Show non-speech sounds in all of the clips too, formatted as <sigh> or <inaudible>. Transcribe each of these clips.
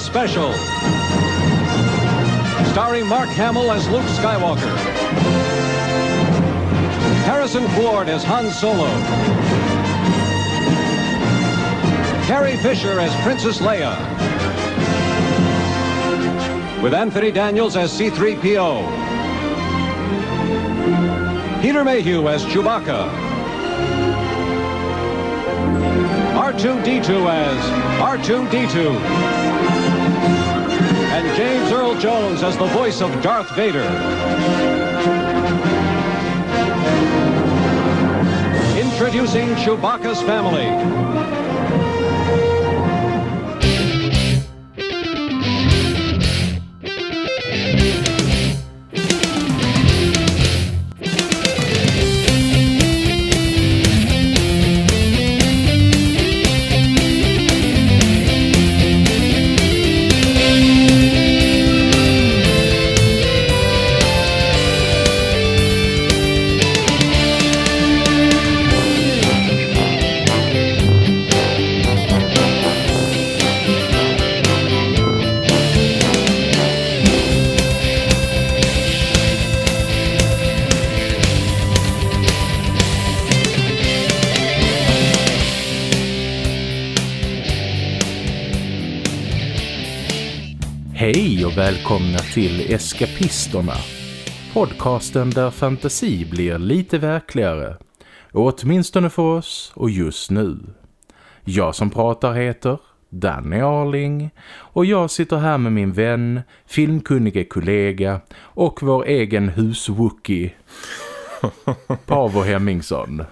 Special. Starring Mark Hamill as Luke Skywalker. Harrison Ford as Han Solo. Carrie Fisher as Princess Leia. With Anthony Daniels as C-3PO. Peter Mayhew as Chewbacca. R2-D2 as R2-D2. And James Earl Jones as the voice of Darth Vader. Introducing Chewbacca's family. Välkomna till Eskapisterna. Podcasten där fantasi blir lite verkligare. Åtminstone för oss och just nu. Jag som pratar heter Danny Arling och jag sitter här med min vän, filmkunnige kollega och vår egen huswookie Pavo Hemmingsson.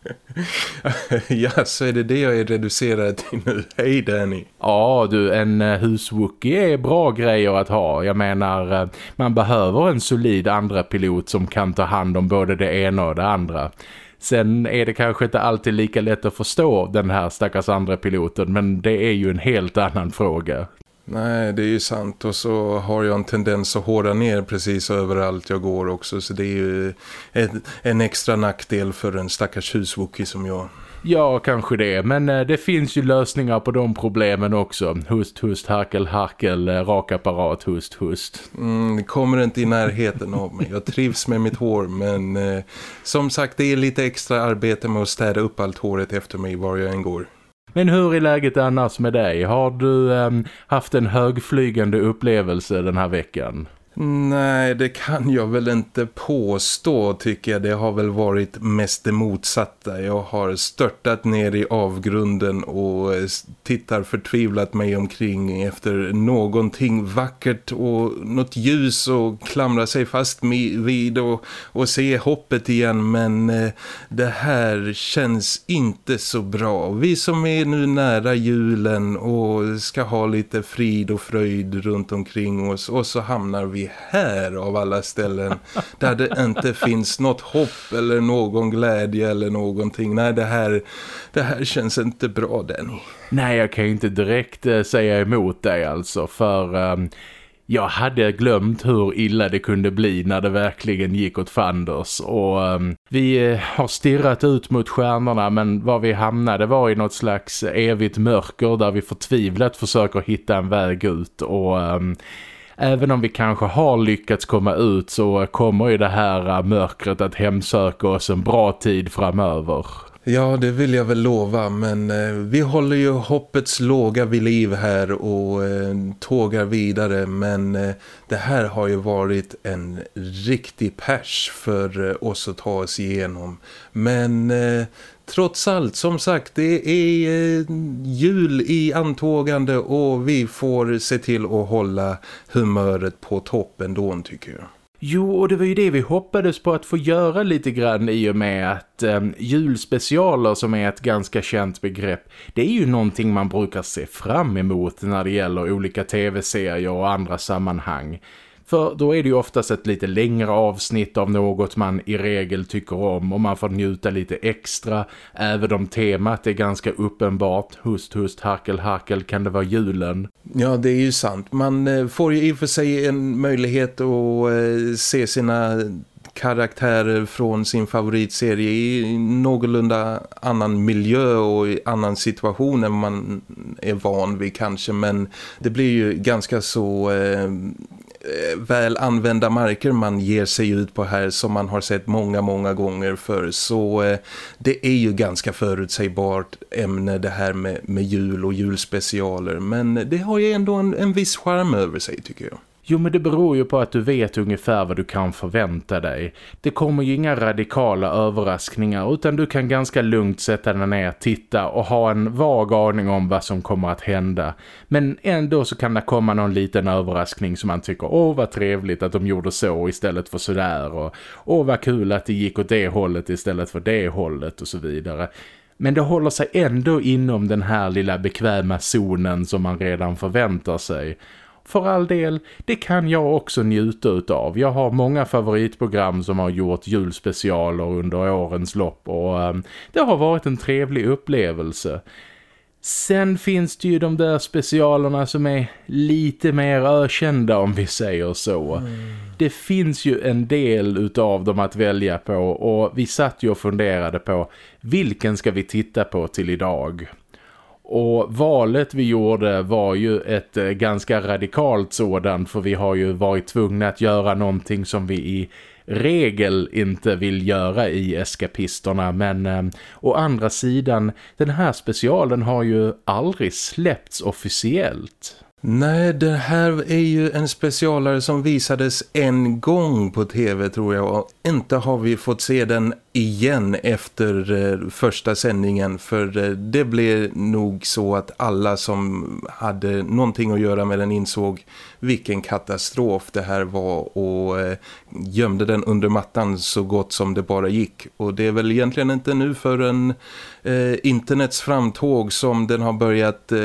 <laughs> ja, så är det det jag är reducerad till nu. Hej Danny. Ja du, en eh, huswookie är bra grejer att ha. Jag menar, eh, man behöver en solid andra pilot som kan ta hand om både det ena och det andra. Sen är det kanske inte alltid lika lätt att förstå den här stackars andra piloten, men det är ju en helt annan fråga. Nej, det är ju sant. Och så har jag en tendens att hårda ner precis överallt jag går också. Så det är ju en, en extra nackdel för en stackars huswookie som jag. Ja, kanske det. Men eh, det finns ju lösningar på de problemen också. Hust, hust, harkel, harkel, eh, rakapparat, hust, hust. Mm, det kommer inte i närheten av mig. Jag trivs med mitt hår, men eh, som sagt, det är lite extra arbete med att städa upp allt håret efter mig var jag än går. Men hur är läget annars med dig? Har du eh, haft en högflygande upplevelse den här veckan? Nej, det kan jag väl inte påstå tycker jag. Det har väl varit mest det motsatta. Jag har störtat ner i avgrunden och eh, tittar förtvivlat mig omkring efter någonting vackert och något ljus och klamra sig fast vid och, och se hoppet igen. Men eh, det här känns inte så bra. Vi som är nu nära julen och ska ha lite frid och fröjd runt omkring oss och så hamnar vi här av alla ställen där det inte finns något hopp eller någon glädje eller någonting. Nej, det här, det här känns inte bra, Danny. Nej, jag kan ju inte direkt eh, säga emot dig alltså, för... Um... jag hade glömt hur illa det kunde bli när det verkligen gick åt fanders och um, vi eh, har stirrat ut mot stjärnorna men var vi hamnade var i något slags evigt mörker där vi förtvivlat försöker hitta en väg ut och um, även om vi kanske har lyckats komma ut så kommer ju det här äh, mörkret att hemsöka oss en bra tid framöver. Ja, det vill jag väl lova, men eh, vi håller ju hoppets låga vid liv här och eh, tågar vidare. Men eh, det här har ju varit en riktig pers för eh, oss att ta oss igenom. Men eh, trots allt, som sagt, det är eh, jul i antågande och vi får se till att hålla humöret på toppen då tycker jag. Jo, och det var ju det vi hoppades på att få göra lite grann i och med att eh, julspecialer som är ett ganska känt begrepp, det är ju någonting man brukar se fram emot när det gäller olika tv-serier och andra sammanhang. För då är det ju oftast ett lite längre avsnitt av något man i regel tycker om och man får njuta lite extra. Även om temat är ganska uppenbart. Hust, hust, harkel, harkel kan det vara julen. Ja, det är ju sant. Man eh, får ju i och för sig en möjlighet att eh, se sina karaktärer från sin favoritserie i någorlunda annan miljö och i annan situation än man är van vid kanske men det blir ju ganska så Eh, Eh, väl använda marker man ger sig ut på här som man har sett många, många gånger för så eh, det är ju ganska förutsägbart ämne det här med, med jul och julspecialer men det har ju ändå en, en viss charm över sig tycker jag. Jo men det beror ju på att du vet ungefär vad du kan förvänta dig. Det kommer ju inga radikala överraskningar utan du kan ganska lugnt sätta dig ner, titta och ha en vag aning om vad som kommer att hända. Men ändå så kan det komma någon liten överraskning som man tycker, åh vad trevligt att de gjorde så istället för sådär och åh vad kul att det gick åt det hållet istället för det hållet och så vidare. Men det håller sig ändå inom den här lilla bekväma zonen som man redan förväntar sig för all del, det kan jag också njuta utav. Jag har många favoritprogram som har gjort julspecialer under årens lopp och um, det har varit en trevlig upplevelse. Sen finns det ju de där specialerna som är lite mer ökända om vi säger så. Mm. Det finns ju en del utav dem att välja på och vi satt ju och funderade på vilken ska vi titta på till idag? Och valet vi gjorde var ju ett eh, ganska radikalt sådant för vi har ju varit tvungna att göra någonting som vi i regel inte vill göra i eskapisterna men eh, å andra sidan den här specialen har ju aldrig släppts officiellt. Nej, det här är ju en specialare som visades en gång på tv tror jag. Och inte har vi fått se den igen efter eh, första sändningen. För eh, det blev nog så att alla som hade någonting att göra med den insåg vilken katastrof det här var. Och eh, gömde den under mattan så gott som det bara gick och det är väl egentligen inte nu förrän eh, internets framtåg som den har börjat eh,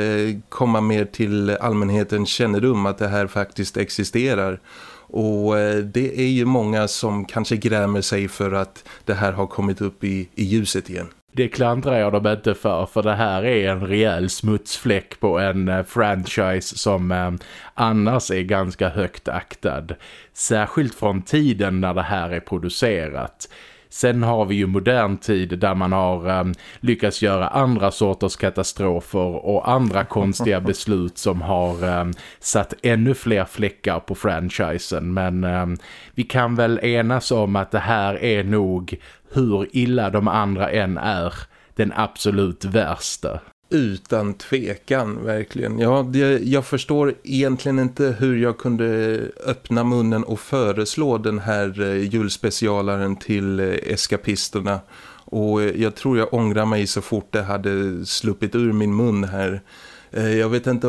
komma mer till allmänhetens kännedom att det här faktiskt existerar och eh, det är ju många som kanske grämer sig för att det här har kommit upp i, i ljuset igen. Det klandrar jag dem inte för, för det här är en rejäl smutsfläck på en eh, franchise som eh, annars är ganska högt aktad. Särskilt från tiden när det här är producerat. Sen har vi ju modern tid där man har um, lyckats göra andra sorters katastrofer och andra konstiga <laughs> beslut som har um, satt ännu fler fläckar på franchisen. Men um, vi kan väl enas om att det här är nog hur illa de andra än är den absolut värsta. Utan tvekan, verkligen. Ja, det, jag förstår egentligen inte hur jag kunde öppna munnen och föreslå den här eh, julspecialaren till eh, eskapisterna. Och eh, jag tror jag ångrar mig så fort det hade sluppit ur min mun här. Eh, jag vet inte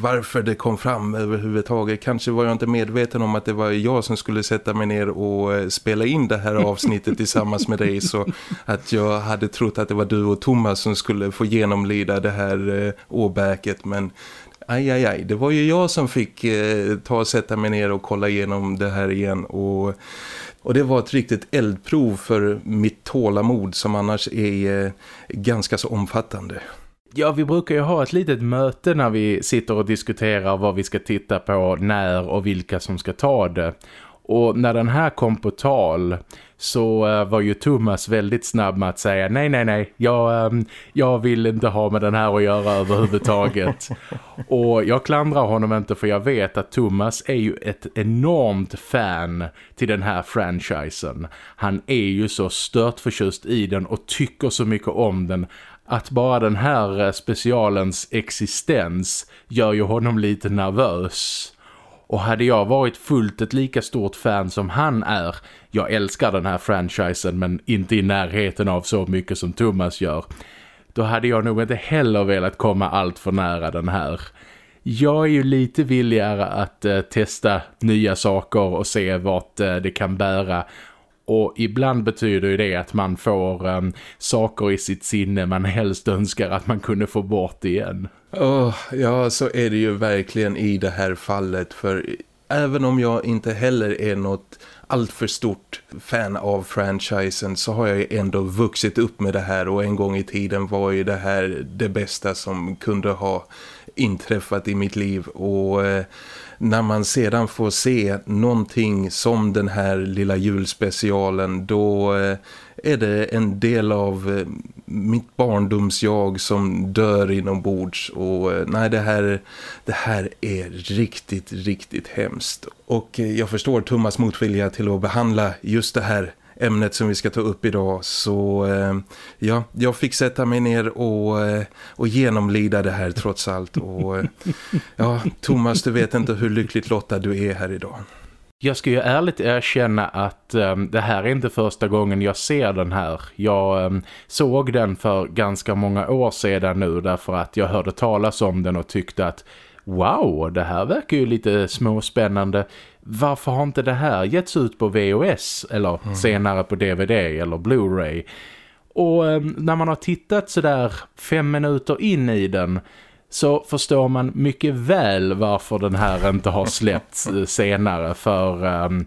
varför det kom fram överhuvudtaget. Kanske var jag inte medveten om att det var jag som skulle sätta mig ner och eh, spela in det här <laughs> avsnittet tillsammans med dig. Så att jag hade trott att det var du och Thomas som skulle få genomlida det här eh, åbäket. Men aj, aj, aj. Det var ju jag som fick ta och sätta mig ner och kolla igenom det här igen. Och... Och det var ett riktigt eldprov för mitt tålamod som annars är ganska så omfattande. Ja, vi brukar ju ha ett litet möte när vi sitter och diskuterar vad vi ska titta på, när och vilka som ska ta det. Och när den här kom på tal så uh, var ju Thomas väldigt snabb med att säga nej, nej, nej, jag, um, jag vill inte ha med den här att göra överhuvudtaget. <laughs> och jag klandrar honom inte för jag vet att Thomas är ju ett enormt fan till den här franchisen. Han är ju så stört förtjust i den och tycker så mycket om den att bara den här eh, specialens existens gör ju honom lite nervös. Och hade jag varit fullt ett lika stort fan som han är, jag älskar den här franchisen men inte i närheten av så mycket som Thomas gör, då hade jag nog inte heller velat komma allt för nära den här. Jag är ju lite villigare att eh, testa nya saker och se vart eh, det kan bära och ibland betyder ju det att man får um, saker i sitt sinne man helst önskar att man kunde få bort igen. Oh, ja, så är det ju verkligen i det här fallet. För även om jag inte heller är något alltför stort fan av franchisen så har jag ändå vuxit upp med det här och en gång i tiden var ju det här det bästa som kunde ha inträffat i mitt liv och eh, när man sedan får se någonting som den här lilla julspecialen då eh, är det en del av eh, mitt barndomsjag som dör inombords och eh, nej det här, det här är riktigt, riktigt hemskt. Och jag förstår Thomas motvilja till att behandla just det här ämnet som vi ska ta upp idag så eh, ja, jag fick sätta mig ner och, eh, och genomlida det här trots allt och eh, ja, Thomas du vet inte hur lyckligt lottad du är här idag. Jag ska ju ärligt erkänna att um, det här är inte första gången jag ser den här. Jag um, såg den för ganska många år sedan nu därför att jag hörde talas om den och tyckte att wow, det här verkar ju lite småspännande. Varför har inte det här getts ut på VOS eller mm. senare på DVD eller Blu-ray? Och um, när man har tittat sådär fem minuter in i den så förstår man mycket väl varför den här inte har släppts eh, senare för um,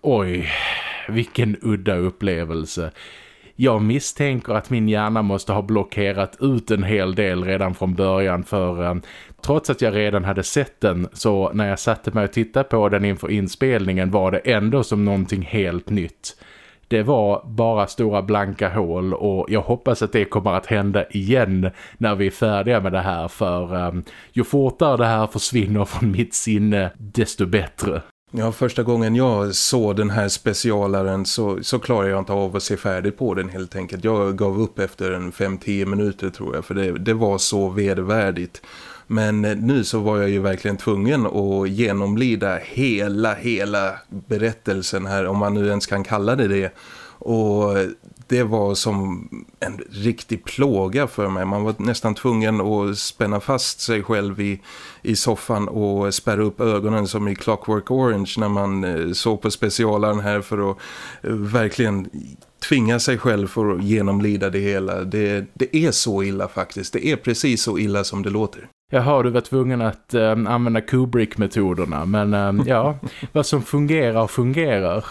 oj, vilken udda upplevelse. Jag misstänker att min hjärna måste ha blockerat ut en hel del redan från början för um, trots att jag redan hade sett den så när jag satte mig och tittade på den inför inspelningen var det ändå som någonting helt nytt. Det var bara stora blanka hål och jag hoppas att det kommer att hända igen när vi är färdiga med det här för um, ju fortare det här försvinner från mitt sinne desto bättre. Ja, första gången jag såg den här specialaren så, så klarade jag inte av att se färdigt på den helt enkelt. Jag gav upp efter en 5-10 minuter tror jag för det, det var så vedervärdigt. Men eh, nu så var jag ju verkligen tvungen att genomlida hela, hela berättelsen här, om man nu ens kan kalla det det. Och det var som en riktig plåga för mig. Man var nästan tvungen att spänna fast sig själv i, i soffan och spärra upp ögonen som i Clockwork Orange när man eh, såg på specialaren här för att eh, verkligen tvinga sig själv för att genomlida det hela. Det, det är så illa faktiskt. Det är precis så illa som det låter. Jaha, du var tvungen att äh, använda Kubrick-metoderna. Men äh, ja, <laughs> vad som fungerar fungerar.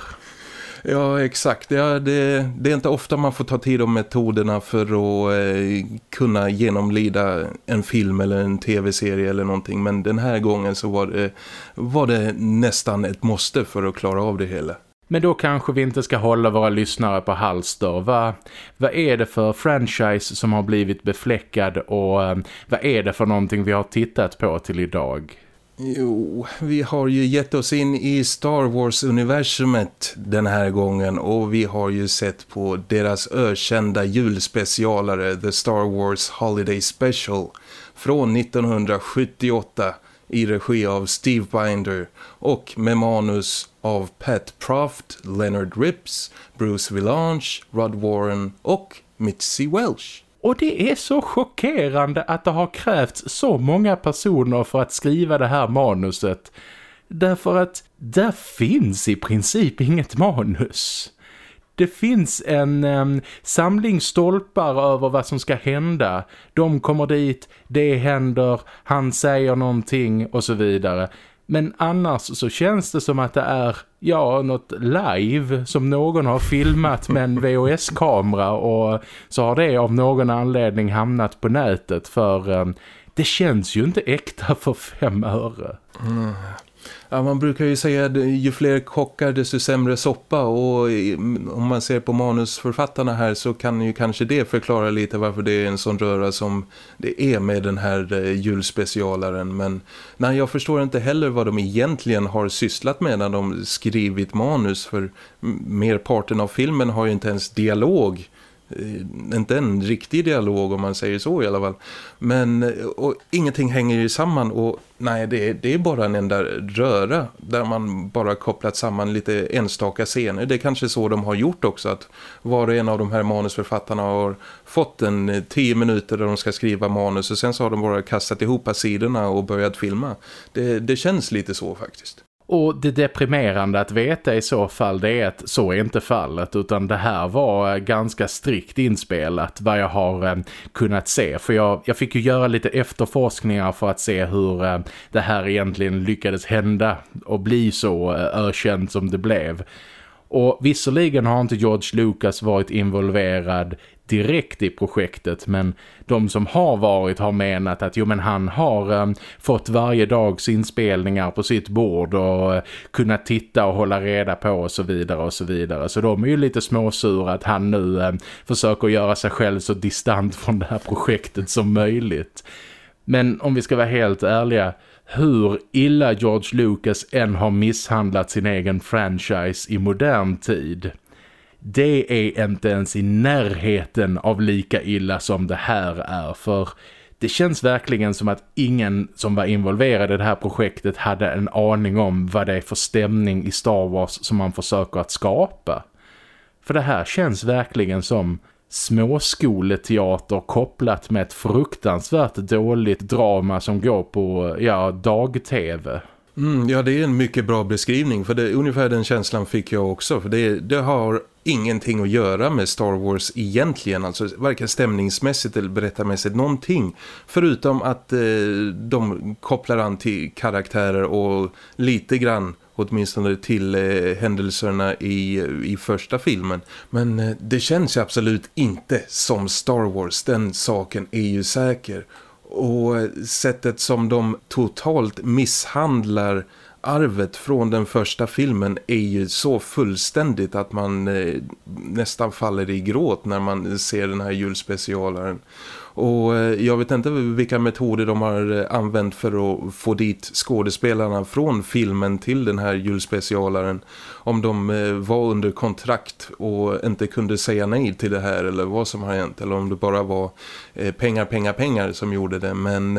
Ja, exakt. Ja, det, det, är inte ofta man får ta tid om metoderna för att eh, kunna genomlida en film eller en tv-serie eller någonting. Men den här gången så var det, var det nästan ett måste för att klara av det hela. Men då kanske vi inte ska hålla våra lyssnare på halster. va? vad är det för franchise som har blivit befläckad och eh, vad är det för någonting vi har tittat på till idag? Jo, vi har ju gett oss in i Star Wars-universumet den här gången och vi har ju sett på deras ökända julspecialare The Star Wars Holiday Special från 1978 i regi av Steve Binder och med manus av Pat Proft, Leonard Rips, Bruce Villange, Rod Warren och Mitzi Welsh. Och det är så chockerande att det har krävts så många personer för att skriva det här manuset. Därför att där finns i princip inget manus. Det finns en um, samling stolpar över vad som ska hända. De kommer dit, det händer, han säger någonting och så vidare. Men annars så känns det som att det är ja, något live som någon har filmat med en VHS-kamera och så har det av någon anledning hamnat på nätet för um, det känns ju inte äkta för fem öre. Mm. Ja, man brukar ju säga att ju fler kockar desto sämre soppa och om man ser på manusförfattarna här så kan ju kanske det förklara lite varför det är en sån röra som det är med den här eh, julspecialaren. Men nej, jag förstår inte heller vad de egentligen har sysslat med när de skrivit manus för merparten av filmen har ju inte ens dialog Eh, inte en riktig dialog om man säger så i alla fall. Men eh, och ingenting hänger ju samman och nej det är, det är bara en enda röra där man bara kopplat samman lite enstaka scener. Det är kanske så de har gjort också att var och en av de här manusförfattarna har fått en eh, tio minuter där de ska skriva manus och sen så har de bara kastat ihop sidorna och börjat filma. Det, det känns lite så faktiskt. Och det deprimerande att veta i så fall det är att så är inte fallet utan det här var eh, ganska strikt inspelat vad jag har eh, kunnat se. För jag, jag fick ju göra lite efterforskningar för att se hur eh, det här egentligen lyckades hända och bli så eh, ökänt som det blev. Och visserligen har inte George Lucas varit involverad direkt i projektet men de som har varit har menat att jo men han har um, fått varje dags inspelningar på sitt bord och uh, kunnat titta och hålla reda på och så vidare och så vidare. Så de är ju lite småsura att han nu um, försöker göra sig själv så distant från det här projektet som möjligt. Men om vi ska vara helt ärliga hur illa George Lucas än har misshandlat sin egen franchise i modern tid. Det är inte ens i närheten av lika illa som det här är för det känns verkligen som att ingen som var involverad i det här projektet hade en aning om vad det är för stämning i Star Wars som man försöker att skapa. För det här känns verkligen som småskoleteater kopplat med ett fruktansvärt dåligt drama som går på ja, dag-tv. Mm, ja, det är en mycket bra beskrivning för det, ungefär den känslan fick jag också. För det, det har ingenting att göra med Star Wars egentligen, alltså varken stämningsmässigt eller berättarmässigt, någonting. Förutom att eh, de kopplar an till karaktärer och lite grann åtminstone till eh, händelserna i, i första filmen. Men eh, det känns ju absolut inte som Star Wars, den saken är ju säker. Och eh, sättet som de totalt misshandlar arvet från den första filmen är ju så fullständigt att man eh, nästan faller i gråt när man ser den här julspecialaren. Och eh, jag vet inte vilka metoder de har eh, använt för att få dit skådespelarna från filmen till den här julspecialaren. Om de eh, var under kontrakt och inte kunde säga nej till det här eller vad som har hänt. Eller om det bara var pengar, pengar, pengar som gjorde det. Men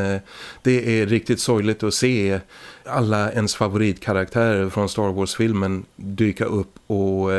det är riktigt sorgligt att se alla ens favoritkaraktärer från Star Wars-filmen dyka upp och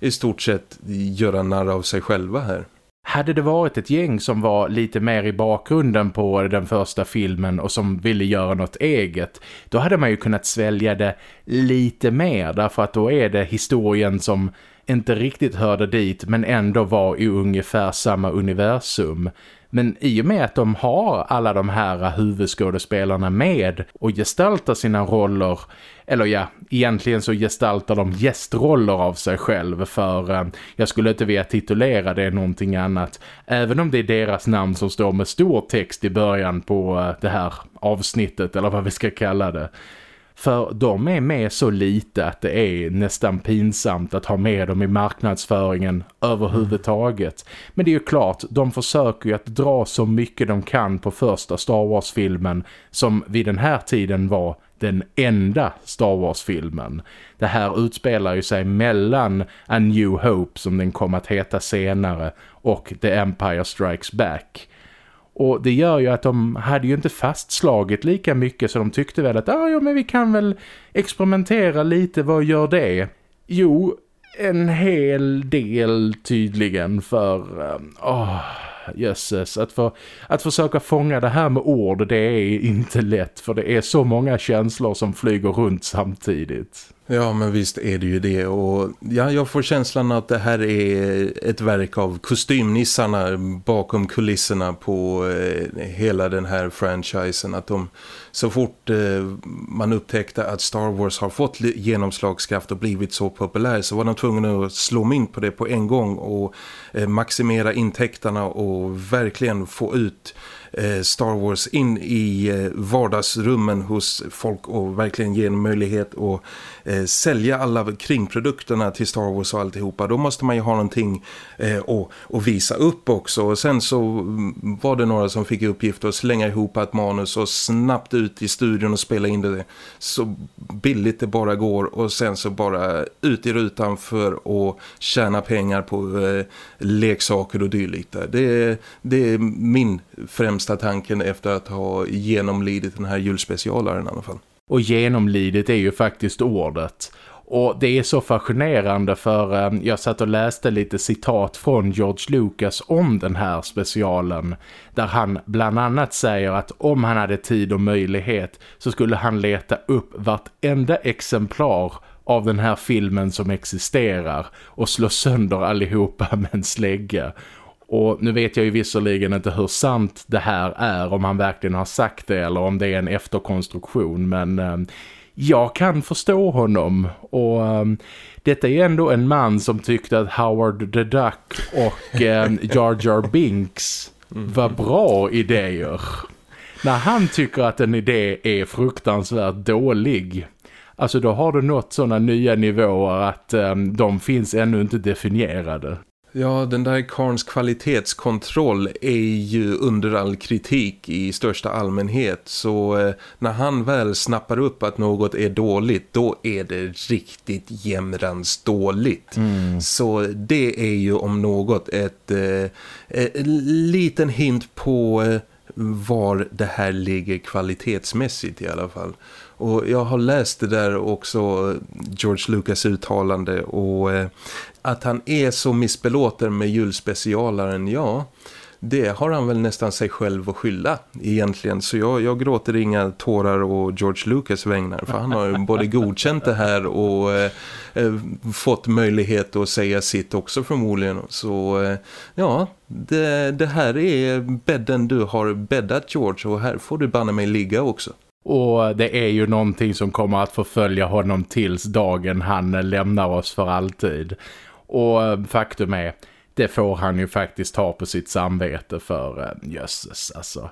i stort sett göra narr av sig själva här. Hade det varit ett gäng som var lite mer i bakgrunden på den första filmen och som ville göra något eget, då hade man ju kunnat svälja det lite mer därför att då är det historien som inte riktigt hörde dit men ändå var i ungefär samma universum. Men i och med att de har alla de här huvudskådespelarna med och gestaltar sina roller, eller ja, egentligen så gestaltar de gästroller av sig själv för eh, jag skulle inte vilja titulera det någonting annat. Även om det är deras namn som står med stor text i början på eh, det här avsnittet eller vad vi ska kalla det. För de är med så lite att det är nästan pinsamt att ha med dem i marknadsföringen överhuvudtaget. Men det är ju klart, de försöker ju att dra så mycket de kan på första Star Wars-filmen som vid den här tiden var den enda Star Wars-filmen. Det här utspelar ju sig mellan A New Hope som den kom att heta senare och The Empire Strikes Back. Och det gör ju att de hade ju inte fastslagit lika mycket så de tyckte väl att ah, ja, men vi kan väl experimentera lite, vad gör det? Jo, en hel del tydligen för... Oh, jösses, att, för, att försöka fånga det här med ord det är inte lätt för det är så många känslor som flyger runt samtidigt. Ja men visst är det ju det. Och ja, jag får känslan att det här är ett verk av kostymnissarna bakom kulisserna på eh, hela den här franchisen. Att de så fort eh, man upptäckte att Star Wars har fått genomslagskraft och blivit så populär så var de tvungna att slå mynt på det på en gång och eh, maximera intäkterna och verkligen få ut Eh, Star Wars in i eh, vardagsrummen hos folk och verkligen ge en möjlighet att eh, sälja alla kringprodukterna till Star Wars och alltihopa. Då måste man ju ha någonting att, visa upp också. Och sen så mm, var det några som fick i uppgift att slänga ihop ett manus och snabbt ut i studion och spela in det så billigt det bara går. Och sen så bara ut i rutan för att tjäna pengar på leksaker och dylikt. Det, det är min främsta tanken efter att ha genomlidit den här julspecialaren i alla fall. Och genomlidit är ju faktiskt ordet. Och det är så fascinerande för eh, jag satt och läste lite citat från George Lucas om den här specialen. Där han bland annat säger att om han hade tid och möjlighet så skulle han leta upp vartenda exemplar av den här filmen som existerar och slå sönder allihopa med en slägga. Och nu vet jag ju visserligen inte hur sant det här är om han verkligen har sagt det eller om det är en efterkonstruktion men eh, jag kan förstå honom och eh, detta är ändå en man som tyckte att Howard the Duck och eh, Jar Jar Binks var bra idéer. När han tycker att en idé är fruktansvärt dålig alltså då har du nått sådana nya nivåer att eh, de finns ännu inte definierade. Ja, den där Karns kvalitetskontroll är ju under all kritik i största allmänhet. Så eh, när han väl snappar upp att något är dåligt, då är det riktigt jämrans dåligt. Mm. Så det är ju om något ett, eh, en liten hint på eh, var det här ligger kvalitetsmässigt i alla fall. Och jag har läst det där också, George Lucas uttalande och eh, att han är så missbelåten med julspecialaren, ja det har han väl nästan sig själv att skylla egentligen. Så jag, jag gråter inga tårar och George Lucas vägnar. För han har ju både godkänt det här och eh, eh, fått möjlighet att säga sitt också förmodligen. Så eh, ja, det, det här är bädden du har bäddat George och här får du banna mig ligga också. Och det är ju någonting som kommer att förfölja honom tills dagen han lämnar oss för alltid. Och eh, faktum är, det får han ju faktiskt ta på sitt samvete för eh, jösses alltså.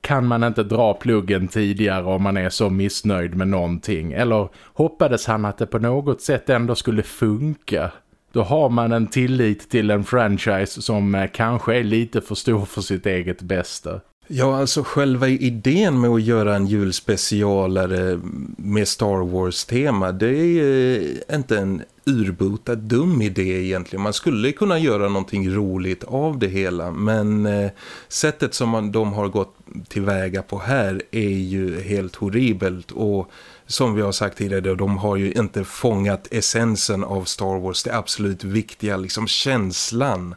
Kan man inte dra pluggen tidigare om man är så missnöjd med någonting? Eller hoppades han att det på något sätt ändå skulle funka? Då har man en tillit till en franchise som eh, kanske är lite för stor för sitt eget bästa. Ja, alltså själva idén med att göra en julspecialare med Star Wars-tema, det är inte en urbota dum idé egentligen. Man skulle kunna göra någonting roligt av det hela, men eh, sättet som man, de har gått tillväga på här är ju helt horribelt och som vi har sagt tidigare, de har ju inte fångat essensen av Star Wars, det absolut viktiga, liksom känslan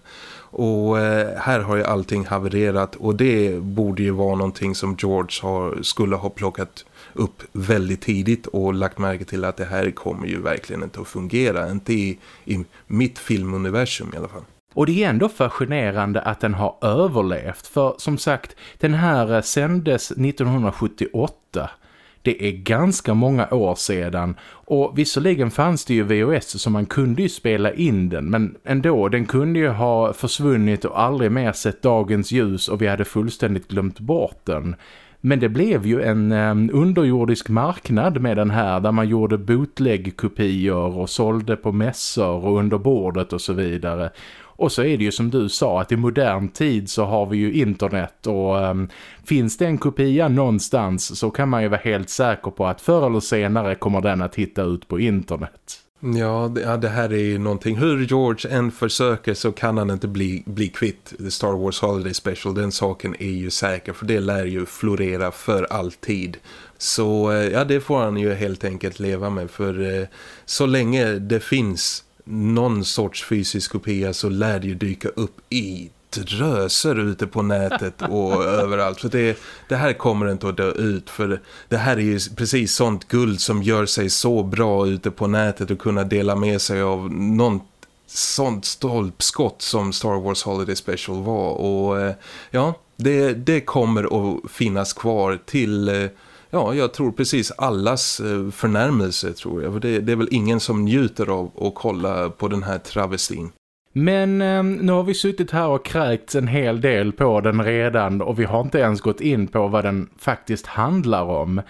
och eh, här har ju allting havererat och det borde ju vara någonting som George har, skulle ha plockat upp väldigt tidigt och lagt märke till att det här kommer ju verkligen inte att fungera. Inte i, i mitt filmuniversum i alla fall. Och det är ändå fascinerande att den har överlevt för som sagt, den här eh, sändes 1978 det är ganska många år sedan och visserligen fanns det ju VHS så man kunde ju spela in den men ändå, den kunde ju ha försvunnit och aldrig mer sett dagens ljus och vi hade fullständigt glömt bort den. Men det blev ju en um, underjordisk marknad med den här där man gjorde bootleg-kopior och sålde på mässor och under bordet och så vidare. Och så är det ju som du sa att i modern tid så har vi ju internet och um, finns det en kopia någonstans så kan man ju vara helt säker på att förr eller senare kommer den att hitta ut på internet. Ja det, ja, det här är ju någonting. Hur George än försöker så kan han inte bli, bli kvitt The Star Wars Holiday Special. Den saken är ju säker för det lär ju florera för alltid. Så eh, ja, det får han ju helt enkelt leva med för eh, så länge det finns någon sorts fysisk kopia så lär det ju dyka upp i dröser ute på nätet och <laughs> överallt. Så det, det här kommer inte att dö ut för det här är ju precis sånt guld som gör sig så bra ute på nätet och kunna dela med sig av någon sånt stolpskott som Star Wars Holiday Special var och eh, ja, det, det kommer att finnas kvar till eh, ja, jag tror precis allas eh, förnärmelse tror jag. För det, det är väl ingen som njuter av att kolla på den här travestin. Men eh, nu har vi suttit här och kräkts en hel del på den redan och vi har inte ens gått in på vad den faktiskt handlar om.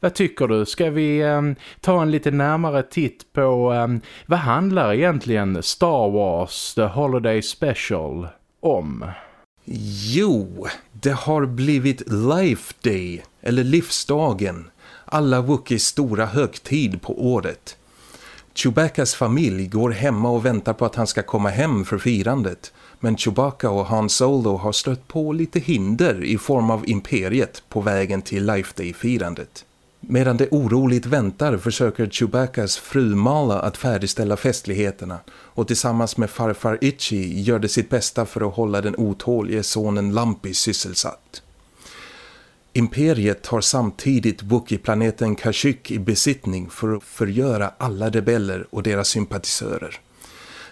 Vad tycker du? Ska vi eh, ta en lite närmare titt på eh, vad handlar egentligen Star Wars The Holiday Special om? Jo, det har blivit Life Day, eller livsdagen. Alla Wookies stora högtid på året. Chewbaccas familj går hemma och väntar på att han ska komma hem för firandet. Men Chewbacca och Han Solo har stött på lite hinder i form av imperiet på vägen till Life Day-firandet. Medan det oroligt väntar försöker Chewbaccas fru Mala att färdigställa festligheterna och tillsammans med farfar Itchy gör det sitt bästa för att hålla den otålige sonen Lampi sysselsatt. Imperiet har samtidigt Wookie-planeten Kashyyyk i besittning för att förgöra alla rebeller och deras sympatisörer.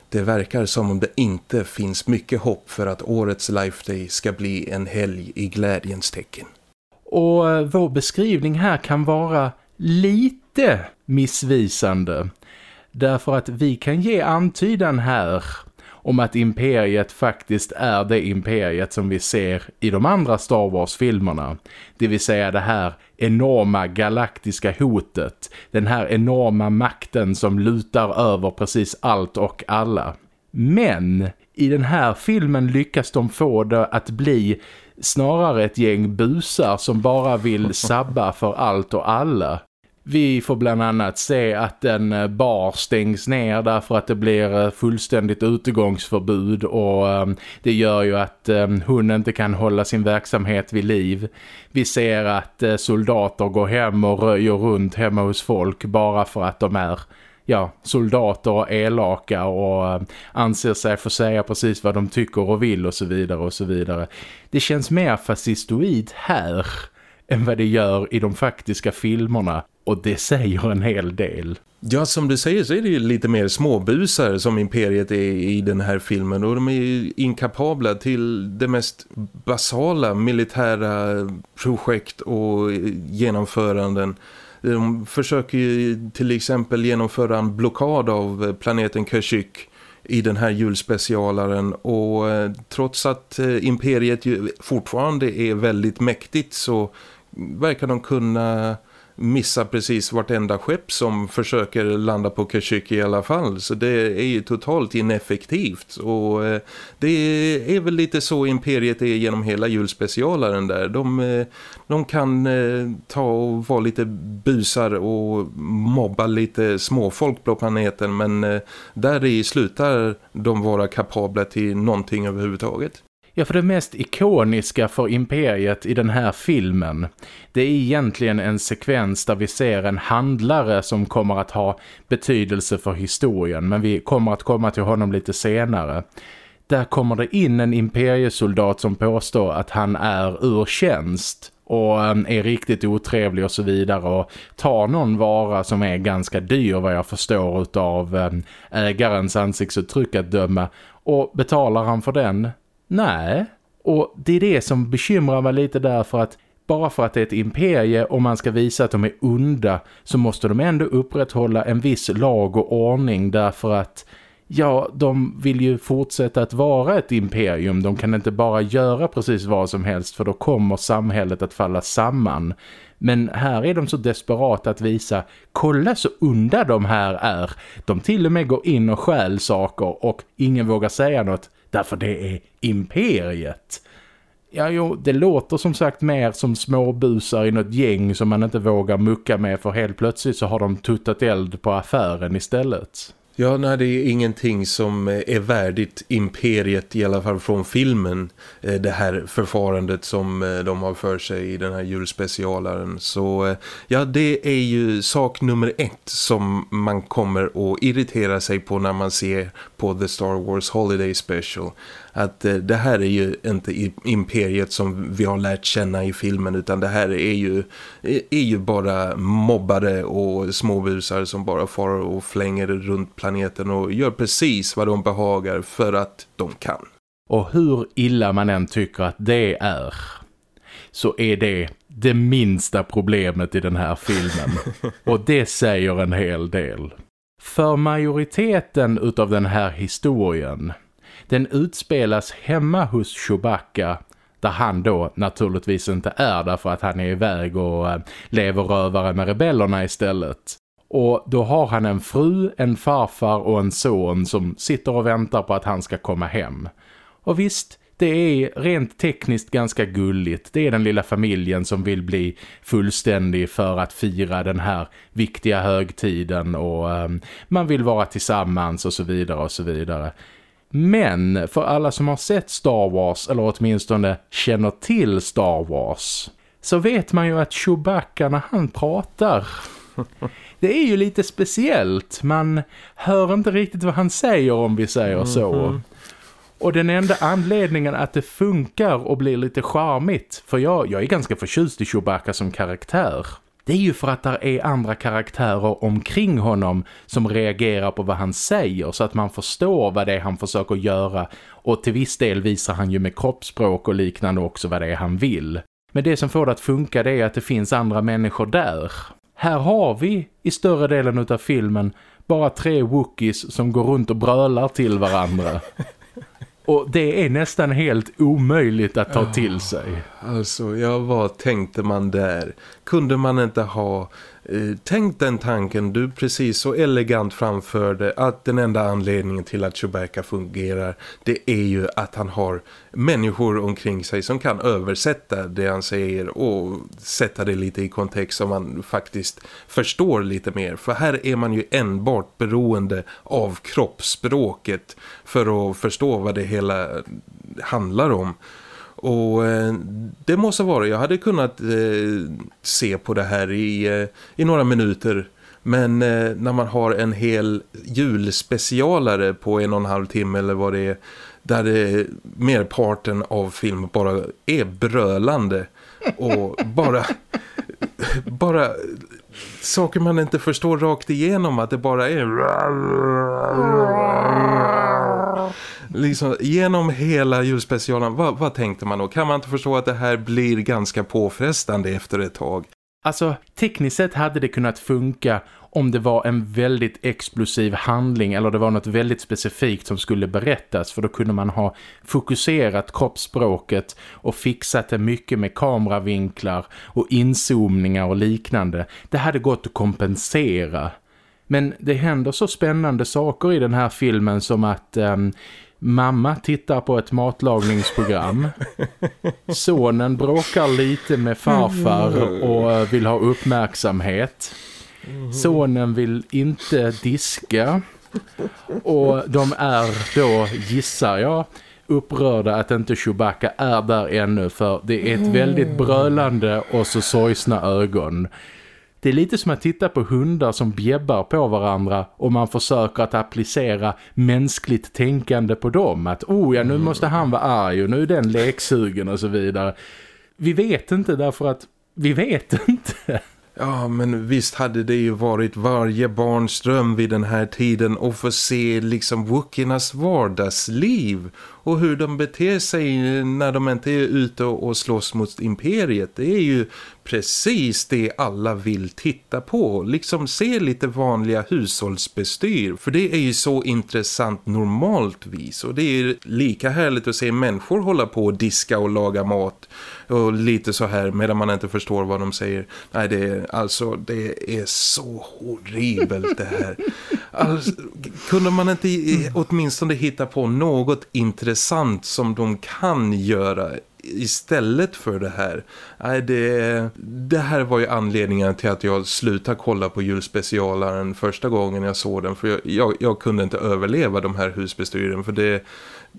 Det verkar som om det inte finns mycket hopp för att årets Life Day ska bli en helg i glädjens tecken. Och eh, vår beskrivning här kan vara lite missvisande. Därför att vi kan ge antydan här om att imperiet faktiskt är det imperiet som vi ser i de andra Star Wars-filmerna. Det vill säga det här enorma galaktiska hotet. Den här enorma makten som lutar över precis allt och alla. Men i den här filmen lyckas de få det att bli snarare ett gäng busar som bara vill sabba för allt och alla. Vi får bland annat se att en eh, bar stängs ner därför att det blir eh, fullständigt utegångsförbud och ehm, det gör ju att ehm, hon inte kan hålla sin verksamhet vid liv. Vi ser att eh, soldater går hem och röjer runt hemma hos folk bara för att de är ja, soldater och elaka och ehm, anser sig få säga precis vad de tycker och vill och så vidare och så vidare. Det känns mer fascistoid här än vad det gör i de faktiska filmerna och det säger en hel del. Ja, som du säger så är det ju lite mer småbusar som Imperiet är i den här filmen och de är ju inkapabla till det mest basala militära projekt och genomföranden. De försöker ju till exempel genomföra en blockad av planeten Kashyyyk i den här julspecialaren och eh, trots att eh, Imperiet ju fortfarande är väldigt mäktigt så verkar de kunna missar precis vartenda skepp som försöker landa på Kashyyyk i alla fall. Så det är ju totalt ineffektivt. Och eh, det är väl lite så Imperiet är genom hela julspecialaren där. De, eh, de kan eh, ta och vara lite busar och mobba lite småfolk på planeten. Men där i slutar de vara kapabla till någonting överhuvudtaget. Ja, för det mest ikoniska för Imperiet i den här filmen det är egentligen en sekvens där vi ser en handlare som kommer att ha betydelse för historien men vi kommer att komma till honom lite senare. Där kommer det in en imperiesoldat som påstår att han är ur tjänst och um, är riktigt otrevlig och så vidare och tar någon vara som är ganska dyr vad jag förstår av um, ägarens ansiktsuttryck att döma och betalar han för den Nej, och det är det som bekymrar mig lite därför att bara för att det är ett imperie och man ska visa att de är onda så måste de ändå upprätthålla en viss lag och ordning därför att ja, de vill ju fortsätta att vara ett imperium. De kan inte bara göra precis vad som helst för då kommer samhället att falla samman. Men här är de så desperata att visa, kolla så onda de här är. De till och med går in och skäl saker och ingen vågar säga något därför det är imperiet. Ja, jo, det låter som sagt mer som småbusar i något gäng som man inte vågar mucka med för helt plötsligt så har de tuttat eld på affären istället. Ja, nej, det är ingenting som eh, är värdigt imperiet i alla fall från filmen. Eh, det här förfarandet som eh, de har för sig i den här julspecialaren. Så ja, det är ju sak nummer ett som man kommer att irritera sig på när man ser på The Star Wars Holiday Special att eh, det här är ju inte imperiet som vi har lärt känna i filmen utan det här är ju, är ju bara mobbare och småbusar som bara far och flänger runt planeten och gör precis vad de behagar för att de kan. Och hur illa man än tycker att det är så är det det minsta problemet i den här filmen. <laughs> och det säger en hel del. För majoriteten utav den här historien den utspelas hemma hos Chewbacca där han då naturligtvis inte är därför att han är iväg och eh, lever rövare med rebellerna istället. Och då har han en fru, en farfar och en son som sitter och väntar på att han ska komma hem. Och visst, det är rent tekniskt ganska gulligt. Det är den lilla familjen som vill bli fullständig för att fira den här viktiga högtiden och um, man vill vara tillsammans och så vidare och så vidare. Men för alla som har sett Star Wars eller åtminstone känner till Star Wars så vet man ju att Chewbacca när han pratar <laughs> det är ju lite speciellt. Man hör inte riktigt vad han säger om vi säger så. Mm -hmm. Och den enda anledningen att det funkar och blir lite charmigt, för jag, jag är ganska förtjust i Chewbacca som karaktär. Det är ju för att det är andra karaktärer omkring honom som reagerar på vad han säger så att man förstår vad det är han försöker göra och till viss del visar han ju med kroppsspråk och liknande också vad det är han vill. Men det som får det att funka det är att det finns andra människor där. Här har vi i större delen av filmen bara tre Wookiees som går runt och brölar till varandra. Och det är nästan helt omöjligt att ta till sig. Alltså, ja, vad tänkte man där? Kunde man inte ha Eh, tänk den tanken du precis så elegant framförde att den enda anledningen till att Chewbacca fungerar det är ju att han har människor omkring sig som kan översätta det han säger och sätta det lite i kontext som man faktiskt förstår lite mer. För här är man ju enbart beroende av kroppsspråket för att förstå vad det hela handlar om. Och eh, det måste vara, jag hade kunnat eh, se på det här i, eh, i några minuter. Men eh, när man har en hel julspecialare på en och en halv timme eller vad det är. Där det, merparten av filmen bara är brölande. Och bara, <laughs> bara saker man inte förstår rakt igenom att det bara är liksom, genom hela julspecialen, vad, vad tänkte man då? Kan man inte förstå att det här blir ganska påfrestande efter ett tag? Alltså, tekniskt sett hade det kunnat funka om det var en väldigt explosiv handling eller det var något väldigt specifikt som skulle berättas för då kunde man ha fokuserat kroppsspråket och fixat det mycket med kameravinklar och inzoomningar och liknande. Det hade gått att kompensera. Men det händer så spännande saker i den här filmen som att um, Mamma tittar på ett matlagningsprogram. <laughs> Sonen bråkar lite med farfar och vill ha uppmärksamhet. Sonen vill inte diska. Och de är då, gissar jag, upprörda att inte Chewbacca är där ännu för det är ett väldigt brölande och så sorgsna ögon. Det är lite som att titta på hundar som bjäbbar på varandra och man försöker att applicera mänskligt tänkande på dem. Att oh ja, nu måste han vara arg och nu är den leksugen och så vidare. Vi vet inte därför att vi vet <laughs> inte. Ja, men visst hade det ju varit varje barns dröm vid den här tiden att få se liksom wookiernas vardagsliv och hur de beter sig när de inte är ute och slåss mot imperiet. Det är ju precis det alla vill titta på. Liksom se lite vanliga hushållsbestyr. För det är ju så intressant normaltvis. Och det är lika härligt att se människor hålla på och diska och laga mat. Och lite så här medan man inte förstår vad de säger. Nej, det är, alltså, det är så horribelt det här. Alltså, kunde man inte åtminstone hitta på något intressant som de kan göra istället för det här. Nej, det, det här var ju anledningen till att jag slutade kolla på julspecialaren första gången jag såg den. För jag, jag, jag kunde inte överleva de här husbestyren för det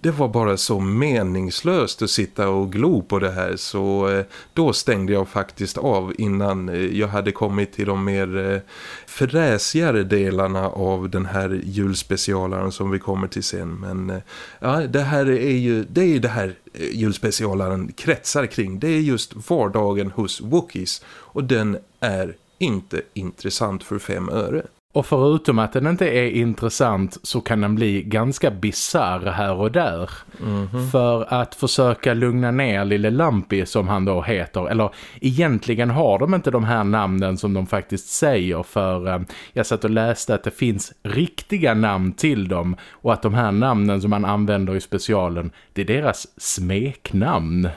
det var bara så meningslöst att sitta och glo på det här så eh, då stängde jag faktiskt av innan eh, jag hade kommit till de mer eh, fräsigare delarna av den här julspecialaren som vi kommer till sen. Men eh, ja, det här är ju det, är det här eh, julspecialaren kretsar kring. Det är just vardagen hos Wookiees och den är inte intressant för fem öre. Och förutom att den inte är intressant så kan den bli ganska bizarr här och där. Mm -hmm. För att försöka lugna ner lille Lampi som han då heter. Eller egentligen har de inte de här namnen som de faktiskt säger. För eh, jag satt och läste att det finns riktiga namn till dem. Och att de här namnen som man använder i specialen, det är deras smeknamn.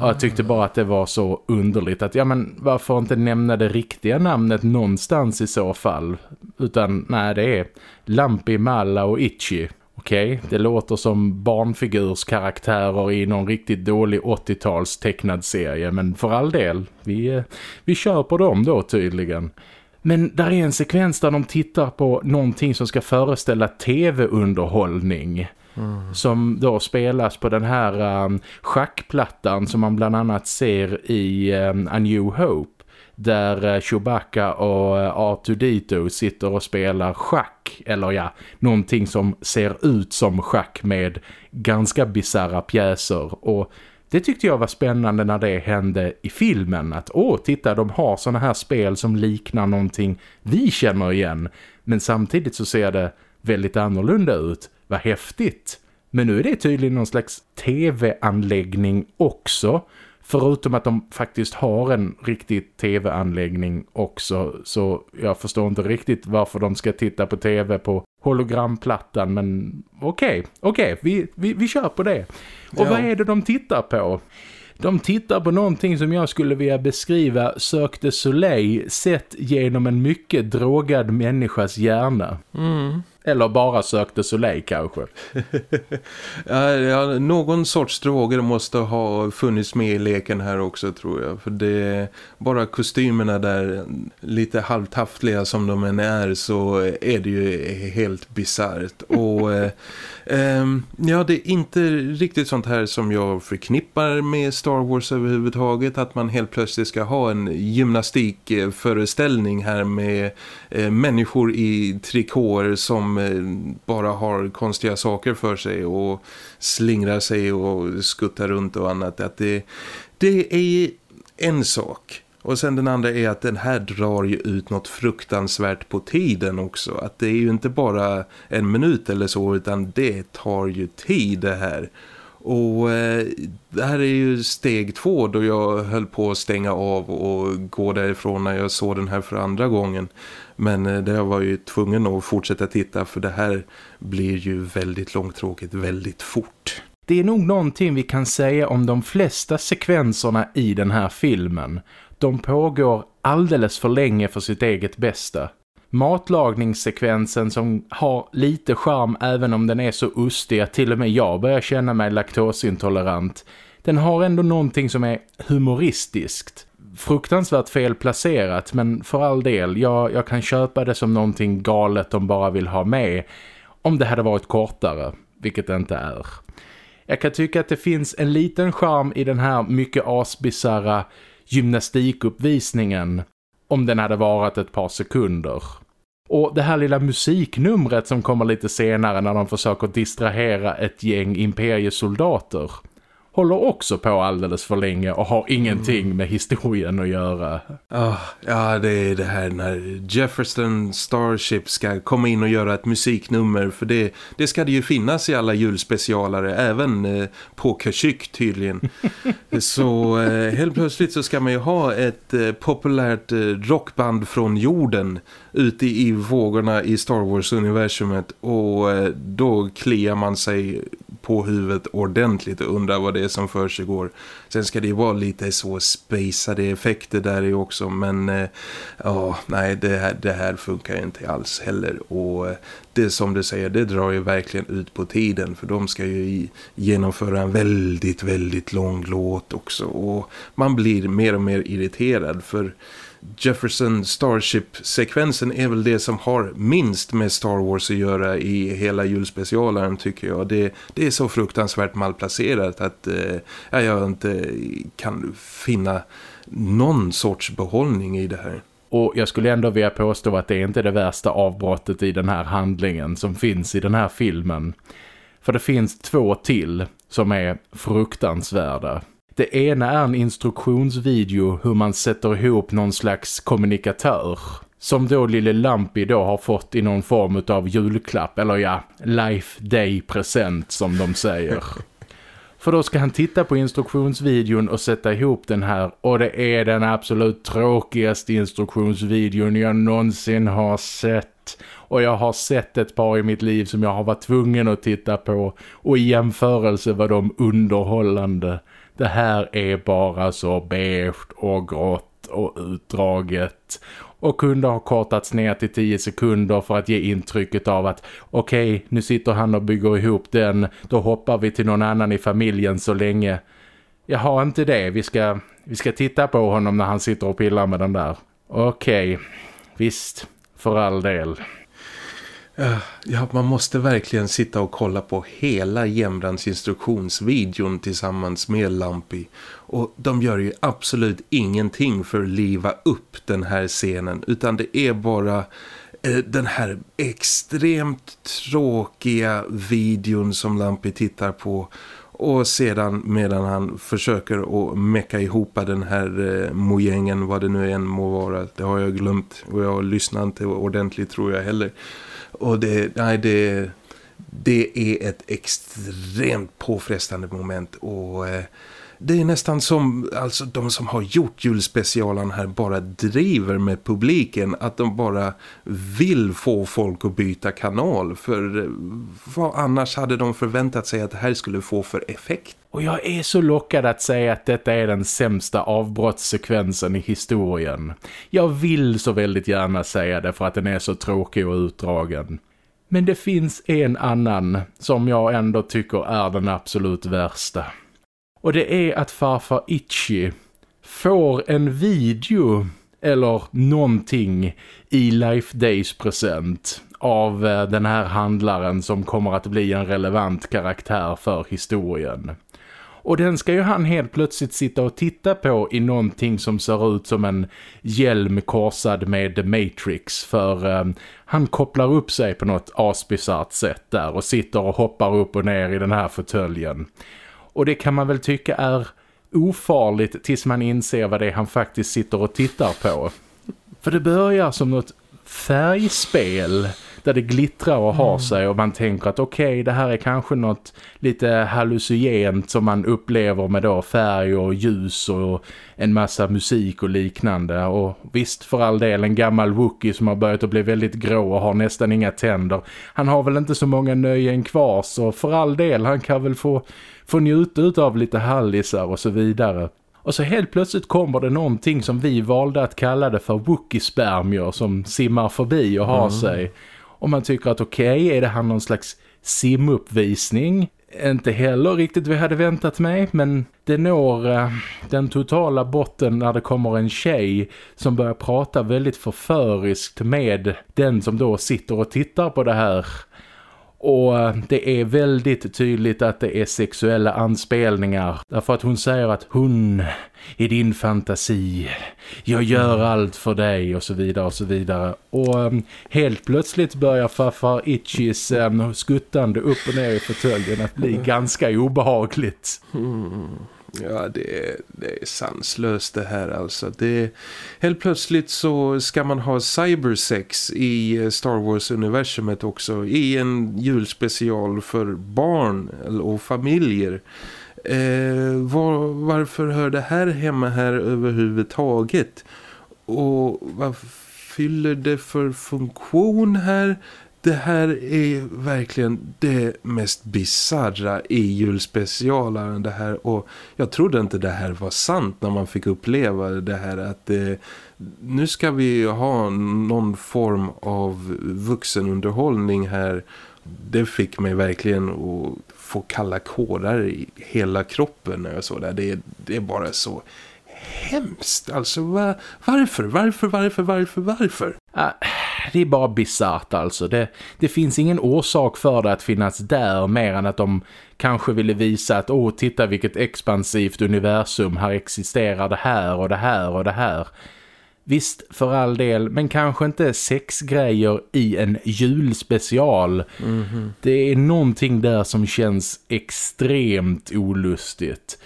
Och jag tyckte bara att det var så underligt att ja men varför inte nämna det riktiga namnet någonstans i så fall. Utan nej det är Lampi, Malla och Itchy. Okej, okay, det låter som barnfigurskaraktärer i någon riktigt dålig 80-tals tecknad serie. Men för all del, vi, eh, vi kör på dem då tydligen. Men där är en sekvens där de tittar på någonting som ska föreställa tv-underhållning. Mm. Som då spelas på den här um, schackplattan som man bland annat ser i um, A New Hope. Där uh, Chewbacca och uh, R2-D2 sitter och spelar schack. Eller ja, någonting som ser ut som schack med ganska bizarra pjäser. Och det tyckte jag var spännande när det hände i filmen. Att åh, titta de har såna här spel som liknar någonting vi känner igen. Men samtidigt så ser det väldigt annorlunda ut. Vad häftigt! Men nu är det tydligen någon slags tv-anläggning också. Förutom att de faktiskt har en riktig tv-anläggning också. Så jag förstår inte riktigt varför de ska titta på tv på hologramplattan. Men okej, okay, okej, okay, vi, vi, vi kör på det. Och ja. vad är det de tittar på? De tittar på någonting som jag skulle vilja beskriva sökte Soleil sett genom en mycket drogad människas hjärna. Mm. Eller bara sökte Soleil kanske. <laughs> ja, någon sorts droger måste ha funnits med i leken här också tror jag. För det bara kostymerna där lite halvtaftliga som de än är så är det ju helt bizarrt. Och eh, Ehm, ja, det är inte riktigt sånt här som jag förknippar med Star Wars överhuvudtaget. Att man helt plötsligt ska ha en gymnastikföreställning här med eh, människor i trikåer som eh, bara har konstiga saker för sig och slingrar sig och skuttar runt och annat. Att det, det är en sak. Och sen den andra är att den här drar ju ut något fruktansvärt på tiden också. Att det är ju inte bara en minut eller så utan det tar ju tid det här. Och eh, det här är ju steg två då jag höll på att stänga av och gå därifrån när jag såg den här för andra gången. Men eh, det var ju tvungen att fortsätta titta för det här blir ju väldigt långtråkigt väldigt fort. Det är nog någonting vi kan säga om de flesta sekvenserna i den här filmen. De pågår alldeles för länge för sitt eget bästa. Matlagningssekvensen som har lite charm även om den är så ustig att till och med jag börjar känna mig laktosintolerant. Den har ändå någonting som är humoristiskt. Fruktansvärt felplacerat men för all del, jag, jag kan köpa det som någonting galet de bara vill ha med. Om det hade varit kortare, vilket det inte är. Jag kan tycka att det finns en liten charm i den här mycket asbisarra gymnastikuppvisningen om den hade varit ett par sekunder. Och det här lilla musiknumret som kommer lite senare när de försöker distrahera ett gäng imperiesoldater håller också på alldeles för länge och har ingenting med historien att göra. Oh, ja, det är det här när Jefferson Starship ska komma in och göra ett musiknummer för det, det ska det ju finnas i alla julspecialare, även eh, på Kashyyyk tydligen. <laughs> så eh, helt plötsligt så ska man ju ha ett eh, populärt eh, rockband från jorden ute i vågorna i Star Wars-universumet och eh, då kliar man sig på huvudet ordentligt och undrar vad det är som för sig går. Sen ska det ju vara lite så spacade effekter där i också men eh, ja, nej det här, det här funkar inte alls heller och eh, det som du säger det drar ju verkligen ut på tiden för de ska ju genomföra en väldigt väldigt lång låt också och man blir mer och mer irriterad för Jefferson Starship-sekvensen är väl det som har minst med Star Wars att göra i hela julspecialaren tycker jag. Det, det är så fruktansvärt malplacerat att eh, jag inte kan finna någon sorts behållning i det här. Och jag skulle ändå vilja påstå att det är inte det värsta avbrottet i den här handlingen som finns i den här filmen. För det finns två till som är fruktansvärda. Det ena är en instruktionsvideo hur man sätter ihop någon slags kommunikatör. Som då lille Lampi då har fått i någon form av julklapp. Eller ja, life day present som de säger. <laughs> För då ska han titta på instruktionsvideon och sätta ihop den här. Och det är den absolut tråkigaste instruktionsvideon jag någonsin har sett. Och jag har sett ett par i mitt liv som jag har varit tvungen att titta på. Och i jämförelse var de underhållande. Det här är bara så beige och grått och utdraget och kunde ha kortats ner till 10 sekunder för att ge intrycket av att okej, okay, nu sitter han och bygger ihop den, då hoppar vi till någon annan i familjen så länge. Jag har inte det, vi ska, vi ska titta på honom när han sitter och pillar med den där. Okej, okay. visst, för all del. Eh, ja, man måste verkligen sitta och kolla på hela Jämrans instruktionsvideon tillsammans med Lampi. Och de gör ju absolut ingenting för att liva upp den här scenen utan det är bara eh, den här extremt tråkiga videon som Lampi tittar på och sedan medan han försöker att mecka ihop den här eh, mojängen, vad det nu än må vara, det har jag glömt och jag lyssnar inte ordentligt tror jag heller. Och det, nej, det, det är ett extremt påfrestande moment. Och eh, det är nästan som alltså de som har gjort julspecialen här bara driver med publiken att de bara vill få folk att byta kanal för eh, vad annars hade de förväntat sig att det här skulle få för effekt? Och jag är så lockad att säga att detta är den sämsta avbrottssekvensen i historien. Jag vill så väldigt gärna säga det för att den är så tråkig och utdragen. Men det finns en annan som jag ändå tycker är den absolut värsta. Och det är att farfar Itchy får en video eller någonting i Life Days present av eh, den här handlaren som kommer att bli en relevant karaktär för historien. Och den ska ju han helt plötsligt sitta och titta på i någonting som ser ut som en hjälm korsad med The Matrix. För eh, han kopplar upp sig på något asbisart sätt där och sitter och hoppar upp och ner i den här fåtöljen. Och det kan man väl tycka är ofarligt tills man inser vad det är han faktiskt sitter och tittar på. För det börjar som något färgspel där det glittrar och har mm. sig och man tänker att okej okay, det här är kanske något lite hallucinogent som man upplever med då färg och ljus och en massa musik och liknande och visst för all del en gammal Wookie som har börjat att bli väldigt grå och har nästan inga tänder. Han har väl inte så många nöjen kvar så för all del han kan väl få, få njuta av lite hallisar och så vidare. Och så helt plötsligt kommer det någonting som vi valde att kalla det för Wookie-spermier som simmar förbi och har mm. sig. Om man tycker att okej, okay, är det här någon slags simuppvisning? Inte heller riktigt vi hade väntat mig, men det når uh, eh, den totala botten när det kommer en tjej som börjar prata väldigt förföriskt med den som då sitter och tittar på det här och eh, det är väldigt tydligt att det är sexuella anspelningar. Därför att hon säger att hon är din fantasi. Jag gör mm. allt för dig och så vidare och så vidare. Och um, helt plötsligt börjar farfar Itchis um, skuttande upp och ner i fåtöljen att bli mm. ganska obehagligt. Mm. Ja, det är, det är sanslöst det här alltså. Det, helt plötsligt så ska man ha cybersex i eh, Star Wars-universumet också. I en julspecial för barn och familjer. Eh, var, varför hör det här hemma här överhuvudtaget? Och vad fyller det för funktion här? Det här är verkligen det mest bizarra i julspecialen det här och jag trodde inte det här var sant när man fick uppleva det här att eh, nu ska vi ha någon form av vuxenunderhållning här det fick mig verkligen att få kalla kårar i hela kroppen när jag såg det. Det, det är bara så hemskt. Alltså va, varför, varför, varför, varför, varför? Uh, det är bara bizart alltså. Det, det finns ingen orsak för det att finnas där mer än att de kanske ville visa att åh, titta vilket expansivt universum. Här existerar det här och det här och det här. Visst, för all del, men kanske inte sex grejer i en julspecial. Mm -hmm. Det är någonting där som känns extremt olustigt.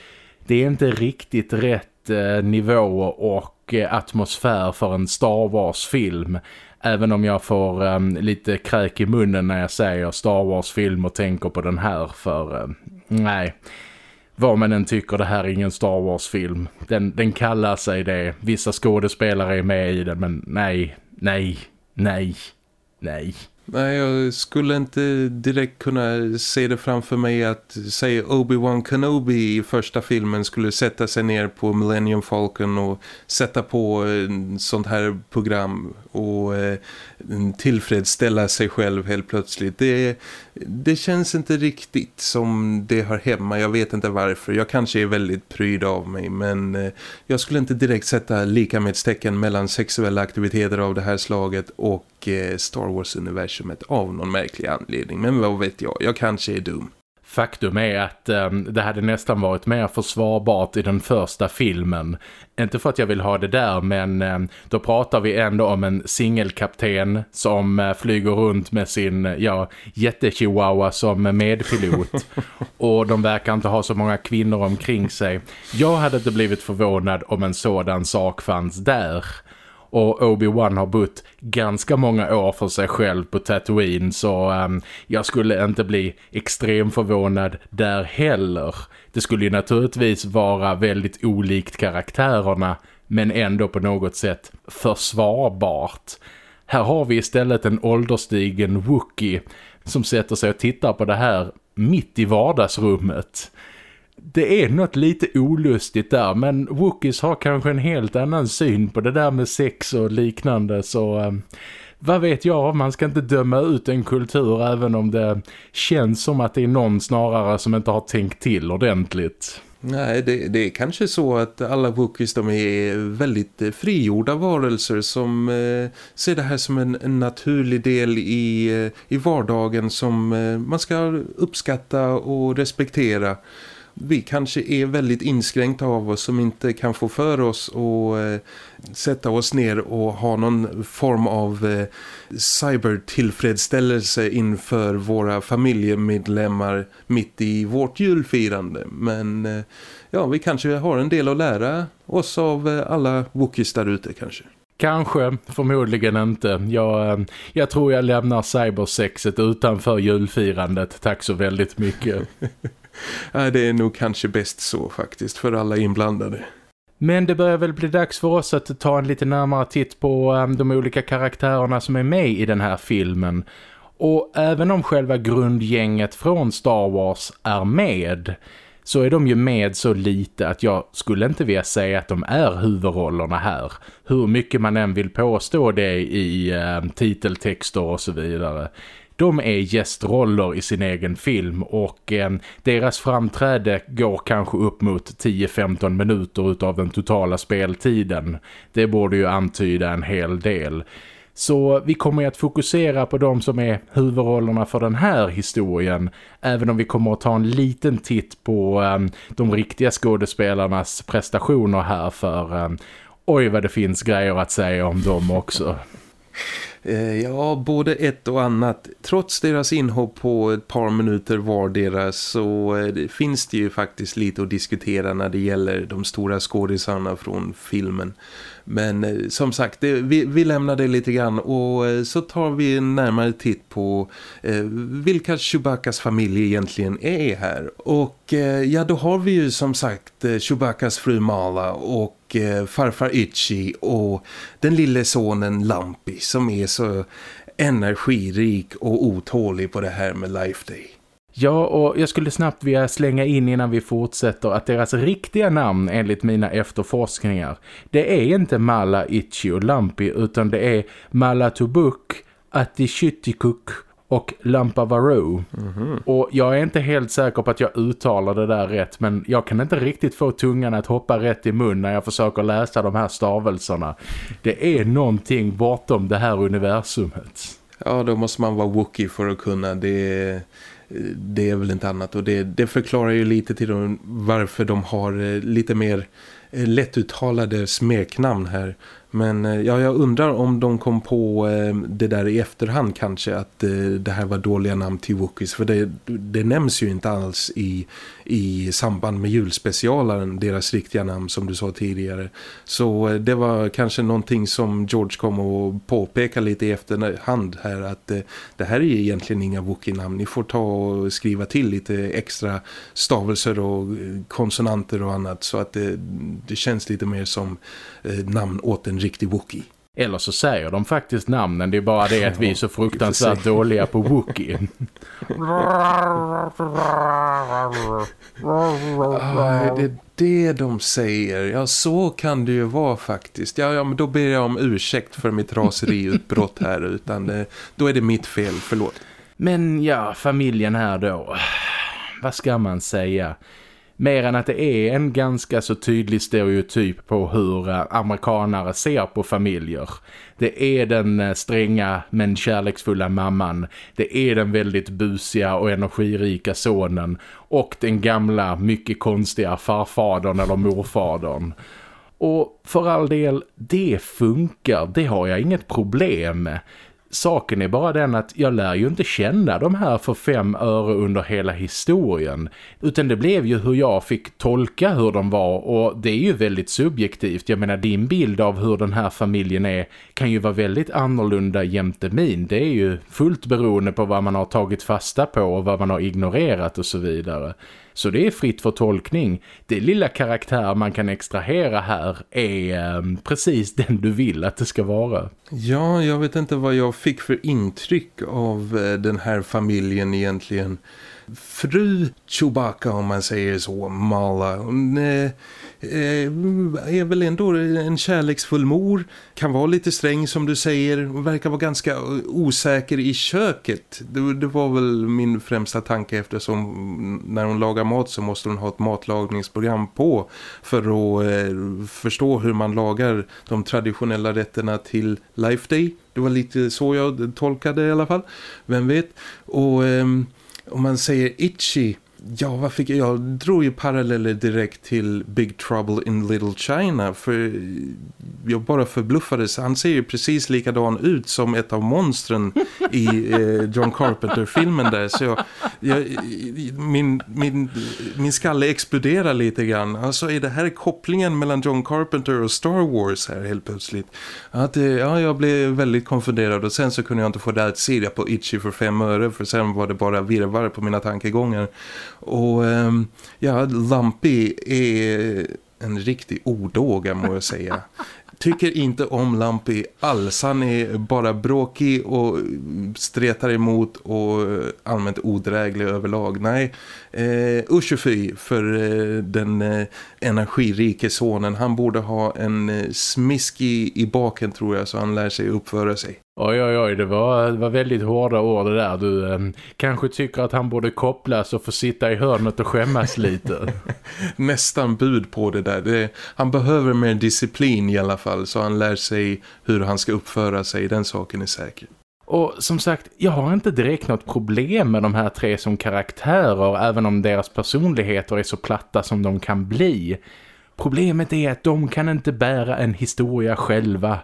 Det är inte riktigt rätt eh, nivå och och atmosfär för en Star Wars-film. Även om jag får um, lite kräk i munnen när jag säger Star Wars-film och tänker på den här. För um, nej, vad man än tycker det här är ingen Star Wars-film. Den, den kallar sig det. Vissa skådespelare är med i den men nej, nej, nej, nej. Nej, jag skulle inte direkt kunna se det framför mig att säg Obi-Wan Kenobi i första filmen skulle sätta sig ner på Millennium Falcon och sätta på sånt här program och eh, mm, tillfredsställa sig själv helt plötsligt. Det, det känns inte riktigt som det hör hemma. Jag vet inte varför. Jag kanske är väldigt pryd av mig men eh, jag skulle inte direkt sätta lika med mellan sexuella aktiviteter av det här slaget och eh, Star Wars-universumet av någon märklig anledning. Men vad vet jag, jag kanske är dum. Faktum är att um, det hade nästan varit mer försvarbart i den första filmen. Inte för att jag vill ha det där men um, då pratar vi ändå om en singelkapten som uh, flyger runt med sin ja, jättechihuahua som medpilot. <laughs> och de verkar inte ha så många kvinnor omkring sig. Jag hade inte blivit förvånad om en sådan sak fanns där och Obi-Wan har bott ganska många år för sig själv på Tatooine så um, jag skulle inte bli extremt förvånad där heller. Det skulle ju naturligtvis vara väldigt olikt karaktärerna men ändå på något sätt försvarbart. Här har vi istället en ålderstigen Wookie som sätter sig och tittar på det här mitt i vardagsrummet det är något lite olustigt där men wookies har kanske en helt annan syn på det där med sex och liknande så eh, vad vet jag, man ska inte döma ut en kultur även om det känns som att det är någon snarare som inte har tänkt till ordentligt. Nej, det, det är kanske så att alla Wookiees de är väldigt eh, frigjorda varelser som eh, ser det här som en, en naturlig del i, eh, i vardagen som eh, man ska uppskatta och respektera vi kanske är väldigt inskränkta av oss som inte kan få för oss att eh, sätta oss ner och ha någon form av eh, cybertillfredsställelse inför våra familjemedlemmar mitt i vårt julfirande. Men eh, ja, vi kanske har en del att lära oss av eh, alla Wookiees där ute kanske. Kanske, förmodligen inte. Jag, jag tror jag lämnar cybersexet utanför julfirandet. Tack så väldigt mycket. <laughs> Äh, det är nog kanske bäst så faktiskt för alla inblandade. Men det börjar väl bli dags för oss att ta en lite närmare titt på um, de olika karaktärerna som är med i den här filmen. Och även om själva grundgänget från Star Wars är med så är de ju med så lite att jag skulle inte vilja säga att de är huvudrollerna här. Hur mycket man än vill påstå det i eh, titeltexter och så vidare de är gästroller i sin egen film och eh, deras framträde går kanske upp mot 10-15 minuter utav den totala speltiden. Det borde ju antyda en hel del. Så vi kommer att fokusera på de som är huvudrollerna för den här historien. Även om vi kommer att ta en liten titt på eh, de riktiga skådespelarnas prestationer här för eh, oj vad det finns grejer att säga om dem också. Eh, ja, både ett och annat. Trots deras inhopp på ett par minuter var deras så eh, finns det ju faktiskt lite att diskutera när det gäller de stora skådisarna från filmen. Men eh, som sagt, det, vi, vi lämnar det lite grann och så tar vi en närmare titt på eh, vilka Chewbacas familj egentligen är här. Och eh, ja, då har vi ju som sagt Chewbaccas Chewbacas fru Mala och Eh, farfar Itchy och den lille sonen Lampi, som är så energirik och otålig på det här med Life Day. Ja, och jag skulle snabbt vilja slänga in innan vi fortsätter att deras riktiga namn enligt mina efterforskningar, det är inte Mala Itchi och Lampi utan det är Mala Tubuk, Atishytikuk och Lampavaro. Mm -hmm. Och jag är inte helt säker på att jag uttalar det där rätt men jag kan inte riktigt få tungan att hoppa rätt i mun när jag försöker läsa de här stavelserna. Det är någonting bortom det här universumet. Ja, då måste man vara Wookie för att kunna det det är väl inte annat och det, det förklarar ju lite till dem varför de har eh, lite mer eh, lättuttalade smeknamn här men eh, ja, jag undrar om de kom på eh, det där i efterhand kanske att eh, det här var dåliga namn till Wookiees. För det, det nämns ju inte alls i, i samband med julspecialaren, deras riktiga namn som du sa tidigare. Så eh, det var kanske någonting som George kom och påpeka lite i efterhand här att eh, det här är egentligen inga Wookie-namn. Ni får ta och skriva till lite extra stavelser och eh, konsonanter och annat så att det, det känns lite mer som namn åt en riktig Wookie. Eller så säger de faktiskt namnen, det är bara det att vi är så fruktansvärt dåliga på Wookie. ah, det är det de säger. Ja, så kan det ju vara faktiskt. Ja, ja men då ber jag om ursäkt för mitt raseriutbrott här, utan då är det mitt fel, förlåt. Men ja, familjen här då. Vad ska man säga? Mer än att det är en ganska så tydlig stereotyp på hur eh, amerikanare ser på familjer. Det är den eh, stränga men kärleksfulla mamman. Det är den väldigt busiga och energirika sonen. Och den gamla, mycket konstiga farfadern eller morfadern. Och för all del, det funkar. Det har jag inget problem med. Saken är bara den att jag lär ju inte känna de här för fem öre under hela historien. Utan det blev ju hur jag fick tolka hur de var och det är ju väldigt subjektivt. Jag menar din bild av hur den här familjen är kan ju vara väldigt annorlunda jämte min. Det är ju fullt beroende på vad man har tagit fasta på och vad man har ignorerat och så vidare. Så det är fritt för tolkning. Det lilla karaktär man kan extrahera här är eh, precis den du vill att det ska vara. Ja, jag vet inte vad jag fick för intryck av eh, den här familjen egentligen. Fru Chewbacca om man säger så, Mala, hon eh, Eh, är väl ändå en kärleksfull mor. Kan vara lite sträng som du säger. Verkar vara ganska osäker i köket. Det, det, var väl min främsta tanke eftersom när hon lagar mat så måste hon ha ett matlagningsprogram på. För att eh, förstå hur man lagar de traditionella rätterna till Life Day. Det var lite så jag tolkade i alla fall. Vem vet? Och eh, om man säger itchy Ja, vad fick jag? Jag drog ju paralleller direkt till Big Trouble in Little China för jag bara förbluffades. Han ser ju precis likadan ut som ett av monstren i eh, John Carpenter-filmen där. Så jag, jag, min, min, min skalle exploderar lite grann. Alltså är det här kopplingen mellan John Carpenter och Star Wars här helt plötsligt? Att, eh, ja, jag blev väldigt konfunderad och sen så kunde jag inte få det att se på Itchy för fem öre för sen var det bara virvar på mina tankegångar. Och ehm, ja, Lumpy är en riktig odåga må jag säga. Tycker inte om Lumpy alls. Han är bara bråkig och stretar emot och allmänt odräglig överlag. Nej, eh, usch fy för eh, den eh, energirike sonen. Han borde ha en eh, smisk i baken tror jag så han lär sig uppföra sig. Oj, oj, oj, det var, det var väldigt hårda ord det där. Du eh, kanske tycker att han borde kopplas och få sitta i hörnet och skämmas lite. <laughs> Nästan bud på det där. Det, han behöver mer disciplin i alla fall så han lär sig hur han ska uppföra sig. Den saken är säker. Och som sagt, jag har inte direkt något problem med de här tre som karaktärer även om deras personligheter är så platta som de kan bli. Problemet är att de kan inte bära en historia själva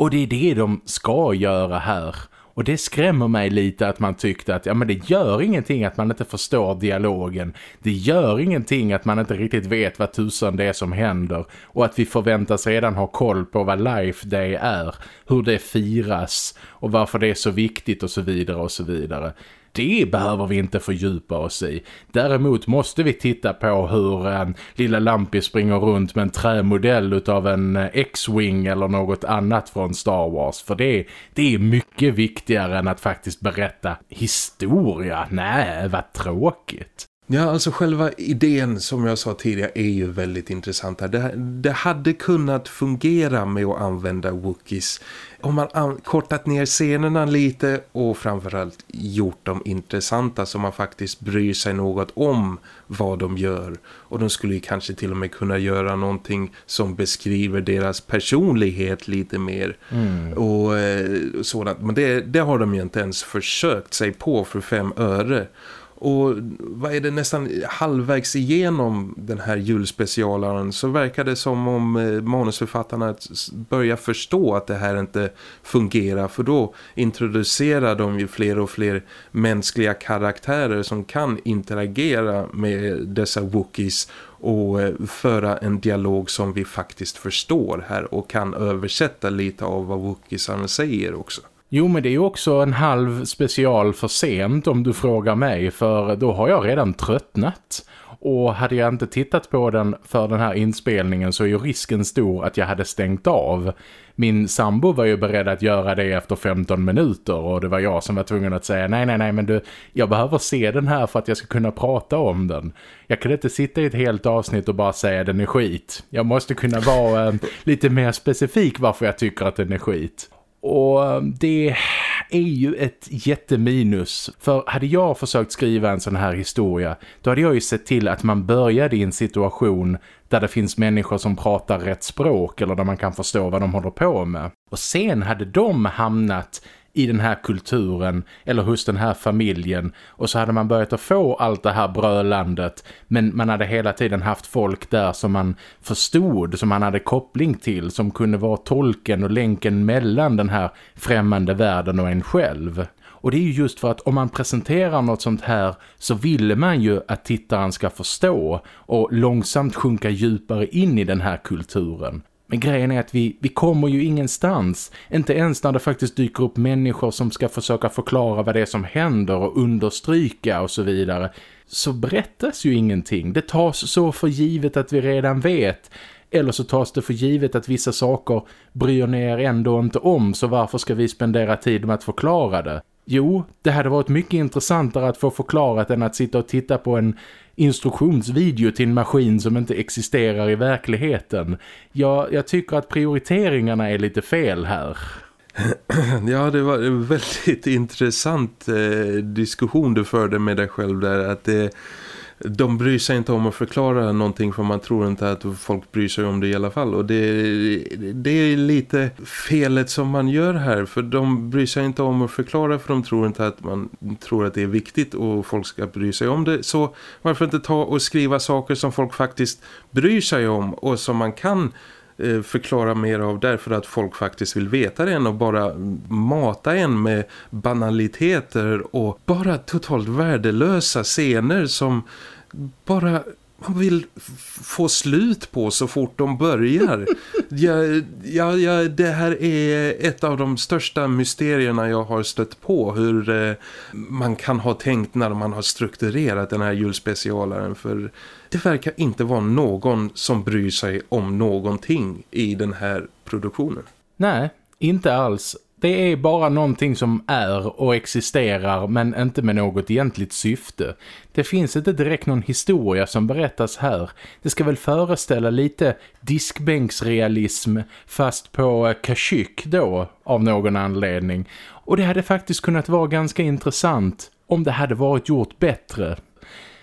och det är det de ska göra här. Och det skrämmer mig lite att man tyckte att ja, men det gör ingenting att man inte förstår dialogen. Det gör ingenting att man inte riktigt vet vad tusan det är som händer. Och att vi förväntas redan ha koll på vad Life Day är. Hur det firas och varför det är så viktigt och så vidare och så vidare det behöver vi inte fördjupa oss i. Däremot måste vi titta på hur en lilla Lampi springer runt med en trämodell av en eh, X-Wing eller något annat från Star Wars. För det, det är mycket viktigare än att faktiskt berätta historia. Nej, vad tråkigt. Ja, alltså själva idén som jag sa tidigare är ju väldigt intressant. Det, det hade kunnat fungera med att använda Wookiees om man kortat ner scenerna lite och framförallt gjort dem intressanta så man faktiskt bryr sig något om vad de gör. Och de skulle ju kanske till och med kunna göra någonting som beskriver deras personlighet lite mer. Mm. Och eh, sådant. Men det, det har de ju inte ens försökt sig på för fem öre. Och vad är det nästan halvvägs igenom den här julspecialaren så verkar det som om eh, manusförfattarna börjar förstå att det här inte fungerar för då introducerar de ju fler och fler mänskliga karaktärer som kan interagera med dessa wookies och eh, föra en dialog som vi faktiskt förstår här och kan översätta lite av vad Wookiesarna säger också. Jo, men det är ju också en halv special för sent om du frågar mig, för då har jag redan tröttnat. Och hade jag inte tittat på den för den här inspelningen så är ju risken stor att jag hade stängt av. Min sambo var ju beredd att göra det efter 15 minuter och det var jag som var tvungen att säga nej, nej, nej, men du, jag behöver se den här för att jag ska kunna prata om den. Jag kan inte sitta i ett helt avsnitt och bara säga den är skit. Jag måste kunna vara eh, lite mer specifik varför jag tycker att den är skit. Och eh, det är ju ett jätteminus. För hade jag försökt skriva en sån här historia, då hade jag ju sett till att man började i en situation där det finns människor som pratar rätt språk eller där man kan förstå vad de håller på med. Och sen hade de hamnat i den här kulturen eller hos den här familjen och så hade man börjat att få allt det här brölandet men man hade hela tiden haft folk där som man förstod, som man hade koppling till som kunde vara tolken och länken mellan den här främmande världen och en själv. Och det är ju just för att om man presenterar något sånt här så vill man ju att tittaren ska förstå och långsamt sjunka djupare in i den här kulturen. Men grejen är att vi, vi kommer ju ingenstans. Inte ens när det faktiskt dyker upp människor som ska försöka förklara vad det är som händer och understryka och så vidare. Så berättas ju ingenting. Det tas så för givet att vi redan vet. Eller så tas det för givet att vissa saker bryr ni er ändå inte om så varför ska vi spendera tid med att förklara det? Jo, det hade varit mycket intressantare att få förklarat än att sitta och titta på en instruktionsvideo till en maskin som inte existerar i verkligheten. Jag, jag tycker att prioriteringarna är lite fel här. <clears throat> Ja, det var en väldigt <laughs> intressant eh, diskussion du förde med dig själv där. Att det de bryr sig inte om att förklara någonting för man tror inte att folk bryr sig om det i alla fall. Och det, det är lite felet som man gör här för de bryr sig inte om att förklara för de tror inte att man tror att det är viktigt och folk ska bry sig om det. Så varför inte ta och skriva saker som folk faktiskt bryr sig om och som man kan förklara mer av därför att folk faktiskt vill veta det än och bara mata en med banaliteter och bara totalt värdelösa scener som bara man vill få slut på så fort de börjar. <laughs> ja, ja, ja, det här är ett av de största mysterierna jag har stött på. Hur eh, man kan ha tänkt när man har strukturerat den här julspecialaren. För det verkar inte vara någon som bryr sig om någonting i den här produktionen. Nej, inte alls. Det är bara någonting som är och existerar men inte med något egentligt syfte. Det finns inte direkt någon historia som berättas här. Det ska väl föreställa lite diskbänksrealism fast på Kashyyyk då av någon anledning. Och det hade faktiskt kunnat vara ganska intressant om det hade varit gjort bättre.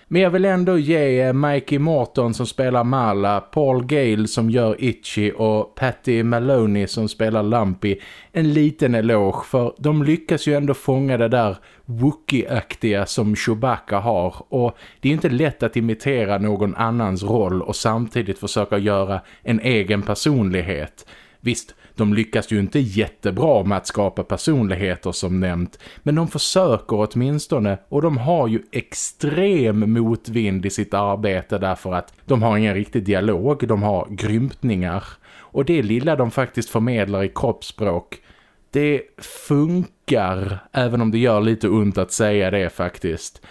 Men jag vill ändå ge eh, Mikey Morton som spelar Mala, Paul Gale som gör Itchy och Patty Maloney som spelar Lumpy en liten eloge för de lyckas ju ändå fånga det där Wookie-aktiga som Chewbacca har och det är inte lätt att imitera någon annans roll och samtidigt försöka göra en egen personlighet. Visst, de lyckas ju inte jättebra med att skapa personligheter som nämnt, men de försöker åtminstone och de har ju extrem motvind i sitt arbete därför att de har ingen riktig dialog, de har grymtningar och det lilla de faktiskt förmedlar i kroppsspråk det funkar även om det gör lite ont att säga det faktiskt.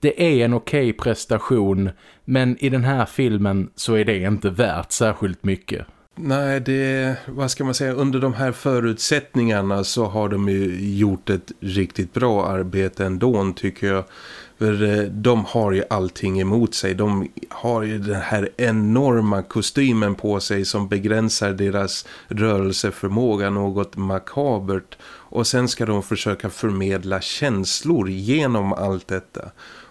Det är en okej okay prestation men i den här filmen så är det inte värt särskilt mycket. Nej, det, vad ska man säga, under de här förutsättningarna så har de ju gjort ett riktigt bra arbete ändå tycker jag. För eh, de har ju allting emot sig. De har ju den här enorma kostymen på sig som begränsar deras rörelseförmåga något makabert. Och sen ska de försöka förmedla känslor genom allt detta.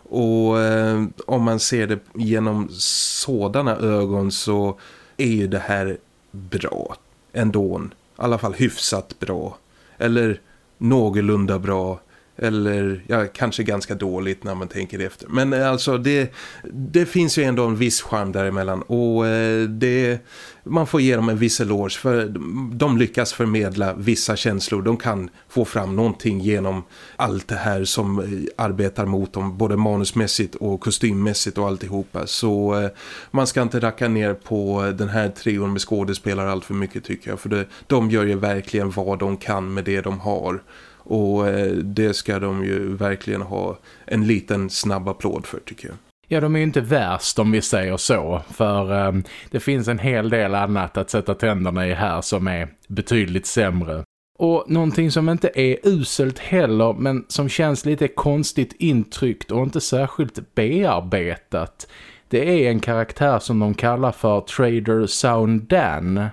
Och eh, om man ser det genom sådana ögon så är ju det här bra ändå. I alla fall hyfsat bra. Eller någorlunda bra. Eller ja, kanske ganska dåligt när man tänker efter. Men eh, alltså det, det finns ju ändå en viss charm däremellan. Och eh, det, man får ge dem en viss eloge för de lyckas förmedla vissa känslor. De kan få fram någonting genom allt det här som eh, arbetar mot dem. Både manusmässigt och kostymmässigt och alltihopa. Så man ska inte racka ner på den här trion med skådespelare allt för mycket tycker jag. För det, de gör ju verkligen vad de kan med det de har. Och eh, det ska de ju verkligen ha en liten snabb applåd för tycker jag. Ja, de är ju inte värst om vi säger så. För eh, det finns en hel del annat att sätta tänderna i här som är betydligt sämre. Och någonting som inte är uselt heller men som känns lite konstigt intryckt och inte särskilt bearbetat. Det är en karaktär som de kallar för Trader Sound Dan.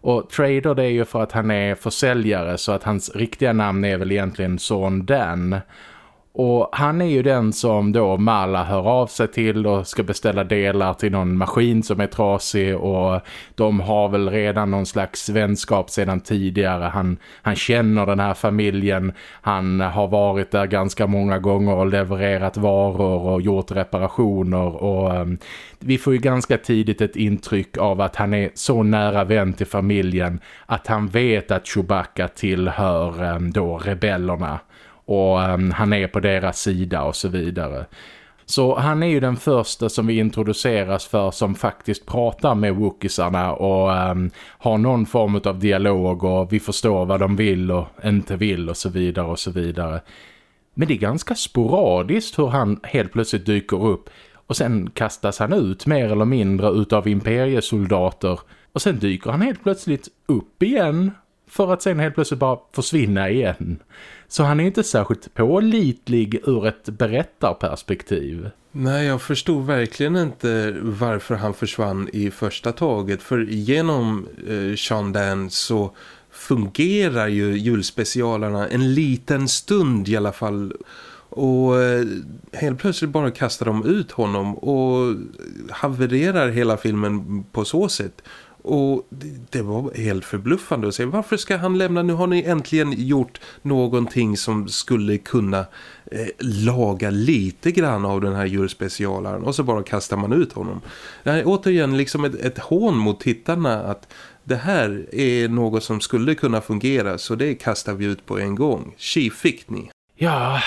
Och Trader det är ju för att han är försäljare så att hans riktiga namn är väl egentligen Son Dan. Och han är ju den som då Mala hör av sig till och ska beställa delar till någon maskin som är trasig och de har väl redan någon slags vänskap sedan tidigare. Han, han känner den här familjen, han har varit där ganska många gånger och levererat varor och gjort reparationer och um, vi får ju ganska tidigt ett intryck av att han är så nära vän till familjen att han vet att Chewbacca tillhör um, då rebellerna och um, han är på deras sida och så vidare. Så han är ju den första som vi introduceras för som faktiskt pratar med Wookisarna och um, har någon form av dialog och vi förstår vad de vill och inte vill och så vidare och så vidare. Men det är ganska sporadiskt hur han helt plötsligt dyker upp och sen kastas han ut mer eller mindre utav imperiesoldater och sen dyker han helt plötsligt upp igen för att sen helt plötsligt bara försvinna igen. Så han är inte särskilt pålitlig ur ett berättarperspektiv. Nej, jag förstod verkligen inte varför han försvann i första taget. För genom eh, Sean Dan så fungerar ju julspecialerna en liten stund i alla fall. Och eh, helt plötsligt bara kastar de ut honom och havererar hela filmen på så sätt. Och det, var helt förbluffande att se. Varför ska han lämna? Nu har ni äntligen gjort någonting som skulle kunna eh, laga lite grann av den här djurspecialaren. Och så bara kastar man ut honom. Det här är återigen liksom ett, ett hån mot tittarna att det här är något som skulle kunna fungera så det kastar vi ut på en gång. Tji fick ni. Ja,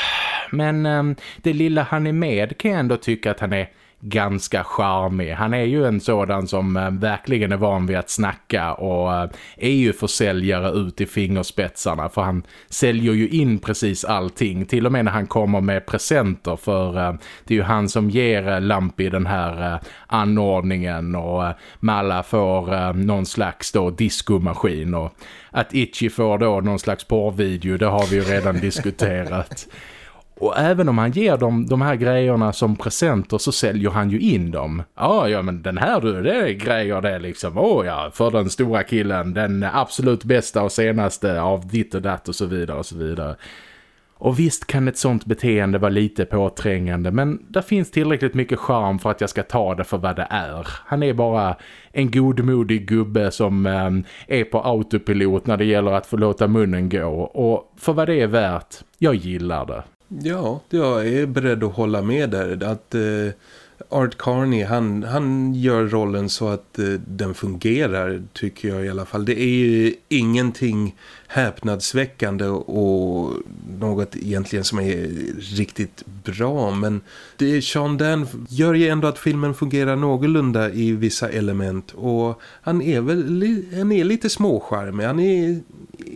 men um, det lilla han är med kan jag ändå tycka att han är ganska charmig. Han är ju en sådan som äh, verkligen är van vid att snacka och äh, är ju försäljare ut i fingerspetsarna för han säljer ju in precis allting. Till och med när han kommer med presenter för äh, det är ju han som ger Lampi den här anordningen och Malla får någon slags då diskomaskin och att Itchy får då någon slags porrvideo, det har vi ju redan <laughs> diskuterat. Och även om han ger dem de här grejerna som presenter så säljer han ju in dem. Ah ja men den här du, det är grejer det liksom. Åh ja, för den stora killen, den absolut bästa och senaste av ditt och datt och så vidare och så vidare. Och visst kan ett sånt beteende vara lite påträngande men det finns tillräckligt mycket charm för att jag ska ta det för vad det är. Han är bara en godmodig gubbe som eh, är på autopilot när det gäller att få låta munnen gå. Och för vad det är värt, jag gillar det. Ja, jag är beredd att hålla med där. Att eh, Art Carney, han, han gör rollen så att eh, den fungerar tycker jag i alla fall. Det är ju ingenting häpnadsväckande och något egentligen som är riktigt bra. Men det Sean Dan gör ju ändå att filmen fungerar någorlunda i vissa element. Och han är väl han är lite småskärmig. Han är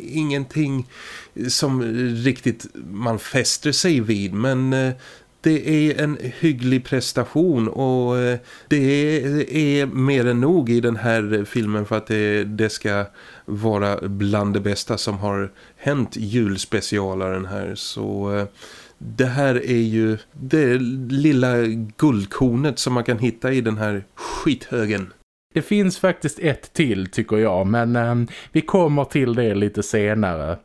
ingenting som riktigt man fäster sig vid men eh, det är en hygglig prestation och eh, det är mer än nog i den här filmen för att det, det ska vara bland det bästa som har hänt julspecialaren här så eh, det här är ju det lilla guldkornet som man kan hitta i den här skithögen. Det finns faktiskt ett till tycker jag men eh, vi kommer till det lite senare.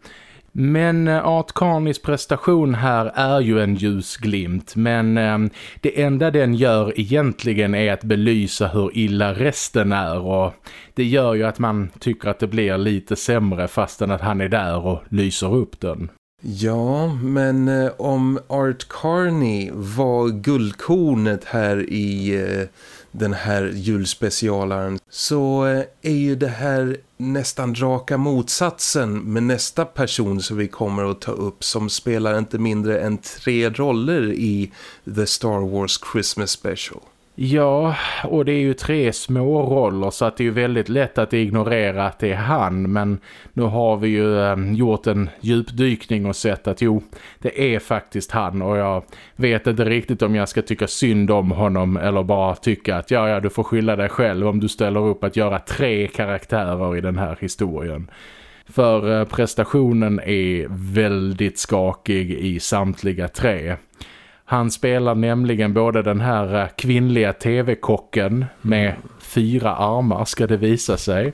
Men eh, Art Carnys prestation här är ju en ljusglimt men eh, det enda den gör egentligen är att belysa hur illa resten är och det gör ju att man tycker att det blir lite sämre fastän att han är där och lyser upp den. Ja, men eh, om Art Carney var guldkornet här i eh, den här julspecialaren så eh, är ju det här nästan raka motsatsen med nästa person som vi kommer att ta upp som spelar inte mindre än tre roller i The Star Wars Christmas Special. Ja, och det är ju tre små roller så att det är ju väldigt lätt att ignorera att det är han. Men nu har vi ju eh, gjort en djupdykning och sett att jo, det är faktiskt han. Och jag vet inte riktigt om jag ska tycka synd om honom eller bara tycka att ja, ja, du får skylla dig själv om du ställer upp att göra tre karaktärer i den här historien. För eh, prestationen är väldigt skakig i samtliga tre. Han spelar nämligen både den här eh, kvinnliga tv-kocken med fyra armar ska det visa sig.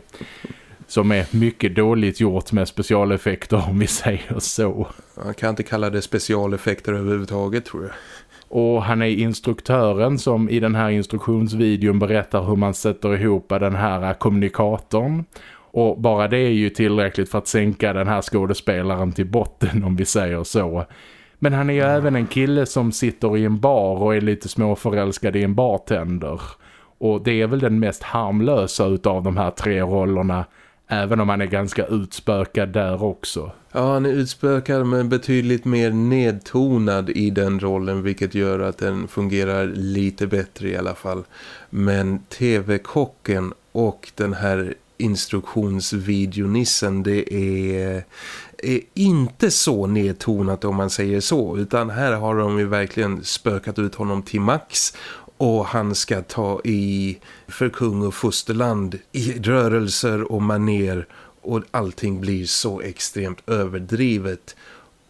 Som är mycket dåligt gjort med specialeffekter <laughs> om vi säger så. Man kan inte kalla det specialeffekter överhuvudtaget tror jag. Och han är instruktören som i den här instruktionsvideon berättar hur man sätter ihop den här kommunikatorn. Och bara det är ju tillräckligt för att sänka den här skådespelaren till botten om vi säger så. Men han är ju även en kille som sitter i en bar och är lite småförälskad i en bartender. Och det är väl den mest harmlösa utav de här tre rollerna. Även om han är ganska utspökad där också. Ja, han är utspökad men betydligt mer nedtonad i den rollen vilket gör att den fungerar lite bättre i alla fall. Men tv-kocken och den här instruktionsvideonissen det är är inte så nedtonat om man säger så utan här har de ju verkligen spökat ut honom till max. Och han ska ta i för kung och fosterland i rörelser och maner. Och allting blir så extremt överdrivet.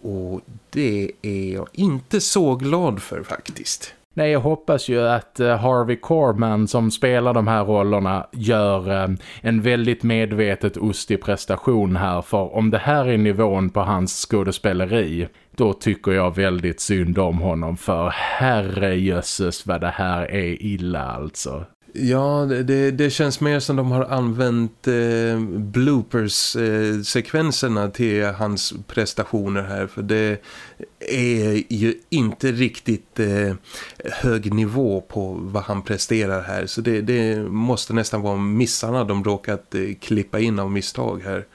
Och det är jag inte så glad för faktiskt. Nej, jag hoppas ju att eh, Harvey Korman som spelar de här rollerna gör eh, en väldigt medvetet ostig prestation här. För om det här är nivån på hans skådespeleri, då tycker jag väldigt synd om honom. För herrejösses vad det här är illa alltså. Ja, det, det känns mer som de har använt eh, bloopers-sekvenserna eh, till hans prestationer här. För det är ju inte riktigt eh, hög nivå på vad han presterar här. Så det, det måste nästan vara missarna de råkat eh, klippa in av misstag här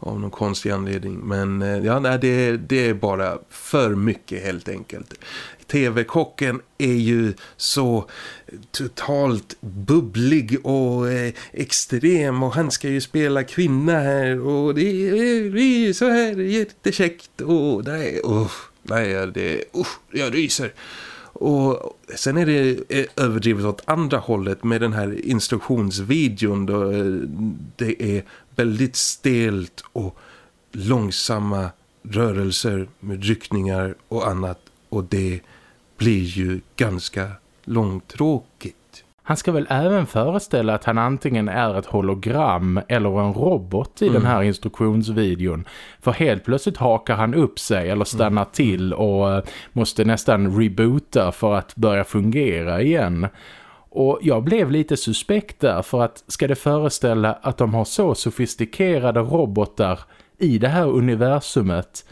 av någon konstig anledning. Men eh, ja, nej, det, det är bara för mycket helt enkelt tv-kocken är ju så totalt bubblig och eh, extrem och han ska ju spela kvinna här och det är, det är så här jättekäckt och nej, oh, nej det, oh, jag ryser. Och sen är det eh, överdrivet åt andra hållet med den här instruktionsvideon då eh, det är väldigt stelt och långsamma rörelser med ryckningar och annat och det blir ju ganska långtråkigt. Han ska väl även föreställa att han antingen är ett hologram eller en robot i mm. den här instruktionsvideon. För helt plötsligt hakar han upp sig eller stannar mm. till och eh, måste nästan reboota för att börja fungera igen. Och jag blev lite suspekt där för att ska det föreställa att de har så sofistikerade robotar i det här universumet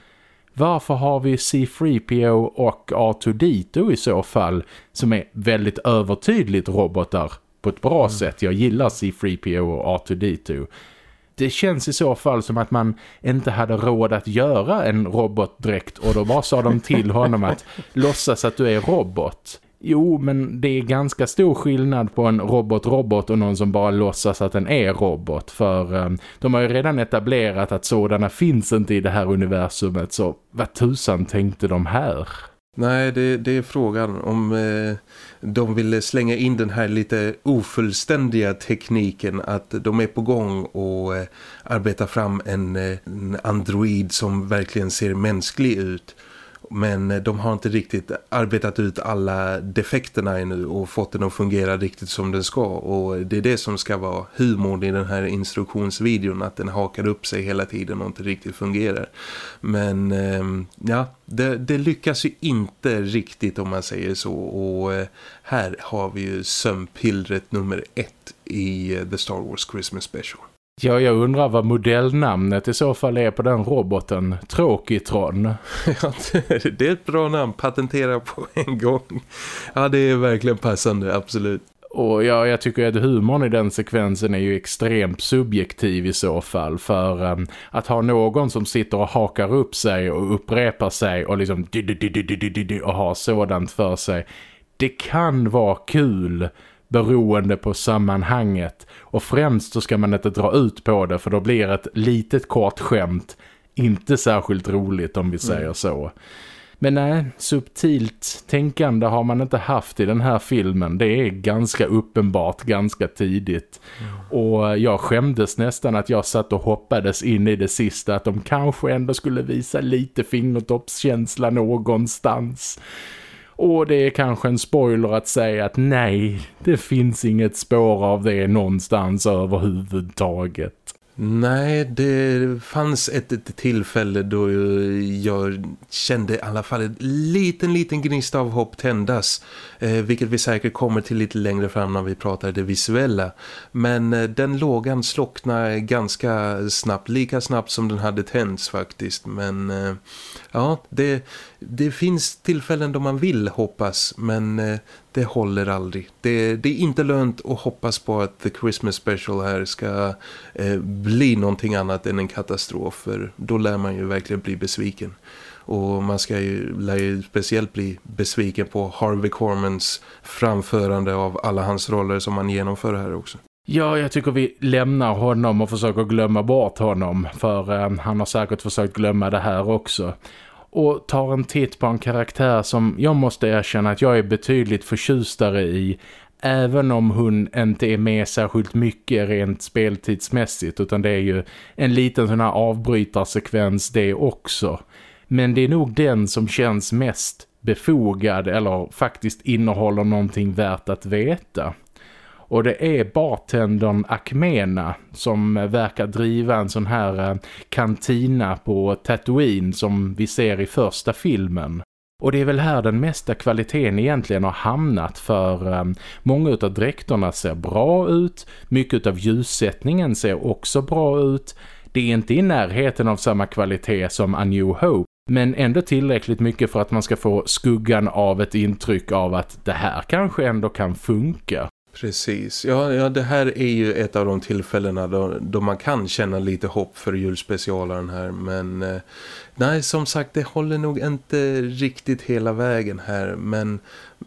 varför har vi C-3PO och R2-D2 i så fall som är väldigt övertydligt robotar på ett bra mm. sätt? Jag gillar C-3PO och R2-D2. Det känns i så fall som att man inte hade råd att göra en robotdräkt och då bara sa de till honom att <laughs> låtsas att du är robot. Jo, men det är ganska stor skillnad på en robot-robot och någon som bara låtsas att den är robot. För um, de har ju redan etablerat att sådana finns inte i det här universumet. Så vad tusan tänkte de här? Nej, det, det är frågan om eh, de ville slänga in den här lite ofullständiga tekniken att de är på gång och eh, arbetar fram en, eh, en android som verkligen ser mänsklig ut. Men eh, de har inte riktigt arbetat ut alla defekterna ännu och fått den att fungera riktigt som den ska. Och det är det som ska vara humorn i den här instruktionsvideon. Att den hakar upp sig hela tiden och inte riktigt fungerar. Men ehm, ja, det, det lyckas ju inte riktigt om man säger så. Och eh, här har vi ju sömnpillret nummer ett i eh, The Star Wars Christmas Special. Ja, jag undrar vad modellnamnet i så fall är på den roboten. Tråkitron. ja, <laughs> det är ett bra namn. Patentera på en gång. Ja, det är verkligen passande, absolut. Och ja, jag tycker att humorn i den sekvensen är ju extremt subjektiv i så fall. För um, att ha någon som sitter och hakar upp sig och upprepar sig och liksom och har sådant för sig. Det kan vara kul beroende på sammanhanget. Och främst så ska man inte dra ut på det för då blir ett litet kort skämt inte särskilt roligt om vi säger mm. så. Men nej, subtilt tänkande har man inte haft i den här filmen. Det är ganska uppenbart ganska tidigt. Mm. Och jag skämdes nästan att jag satt och hoppades in i det sista att de kanske ändå skulle visa lite fingertoppskänsla någonstans. Och det är kanske en spoiler att säga att nej, det finns inget spår av det någonstans överhuvudtaget. Nej, det fanns ett, ett tillfälle då jag kände i alla fall en liten, liten gnista av hopp tändas. Eh, vilket vi säkert kommer till lite längre fram när vi pratar det visuella. Men eh, den lågan slocknade ganska snabbt, lika snabbt som den hade tänts faktiskt. Men eh, ja, det, det finns tillfällen då man vill hoppas, men eh, det håller aldrig. Det, det, är inte lönt att hoppas på att The Christmas Special här ska eh, bli någonting annat än en katastrof. För då lär man ju verkligen bli besviken. Och man ska ju, lär ju speciellt bli besviken på Harvey Cormans framförande av alla hans roller som han genomför här också. Ja, jag tycker vi lämnar honom och försöker glömma bort honom. För eh, han har säkert försökt glömma det här också och tar en titt på en karaktär som jag måste erkänna att jag är betydligt förtjustare i även om hon inte är med särskilt mycket rent speltidsmässigt utan det är ju en liten sån här avbrytarsekvens det också. Men det är nog den som känns mest befogad eller faktiskt innehåller någonting värt att veta. Och det är bartendern Akmena som verkar driva en sån här eh, kantina på Tatooine som vi ser i första filmen. Och det är väl här den mesta kvaliteten egentligen har hamnat för um, många av dräkterna ser bra ut, mycket av ljussättningen ser också bra ut. Det är inte i närheten av samma kvalitet som A New Hope, men ändå tillräckligt mycket för att man ska få skuggan av ett intryck av att det här kanske ändå kan funka. Precis. Ja, ja, det här är ju ett av de tillfällena då, då man kan känna lite hopp för julspecialaren här. Men eh, nej, som sagt, det håller nog inte riktigt hela vägen här. Men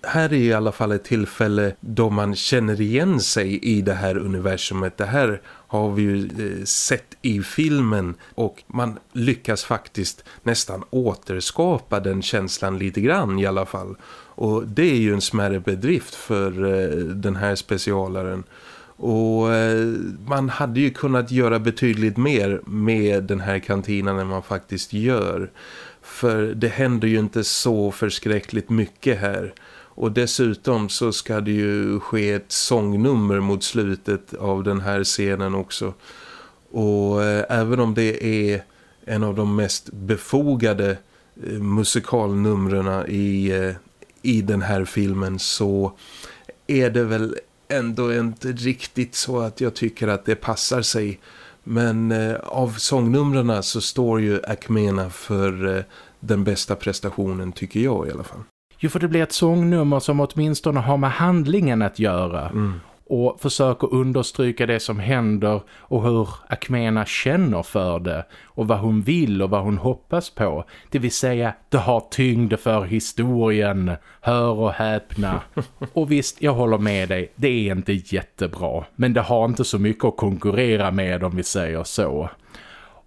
här är i alla fall ett tillfälle då man känner igen sig i det här universumet. Det här har vi ju eh, sett i filmen och man lyckas faktiskt nästan återskapa den känslan lite grann i alla fall. Och det är ju en smärre bedrift för eh, den här specialaren. Och eh, man hade ju kunnat göra betydligt mer med den här kantinen än man faktiskt gör. För det händer ju inte så förskräckligt mycket här. Och dessutom så ska det ju ske ett sångnummer mot slutet av den här scenen också. Och eh, även om det är en av de mest befogade eh, musikalnumren i, eh, i den här filmen så är det väl ändå inte riktigt så att jag tycker att det passar sig. Men eh, av sångnumren så står ju Akmena för eh, den bästa prestationen tycker jag i alla fall. Jo, för det blir ett sångnummer som åtminstone har med handlingen att göra. Mm. Och försöker understryka det som händer och hur Akmena känner för det. Och vad hon vill och vad hon hoppas på. Det vill säga, det har tyngd för historien. Hör och häpna. <laughs> och visst, jag håller med dig. Det är inte jättebra. Men det har inte så mycket att konkurrera med om vi säger så.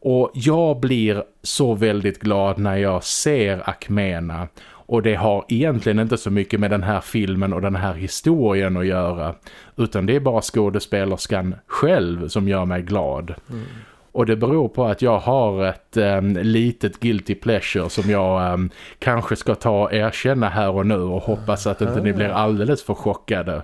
Och jag blir så väldigt glad när jag ser Akmena och det har egentligen inte så mycket med den här filmen och den här historien att göra. Utan det är bara skådespelerskan själv som gör mig glad. Mm. Och det beror på att jag har ett um, litet guilty pleasure som jag um, kanske ska ta och erkänna här och nu och hoppas att inte ni blir alldeles för chockade.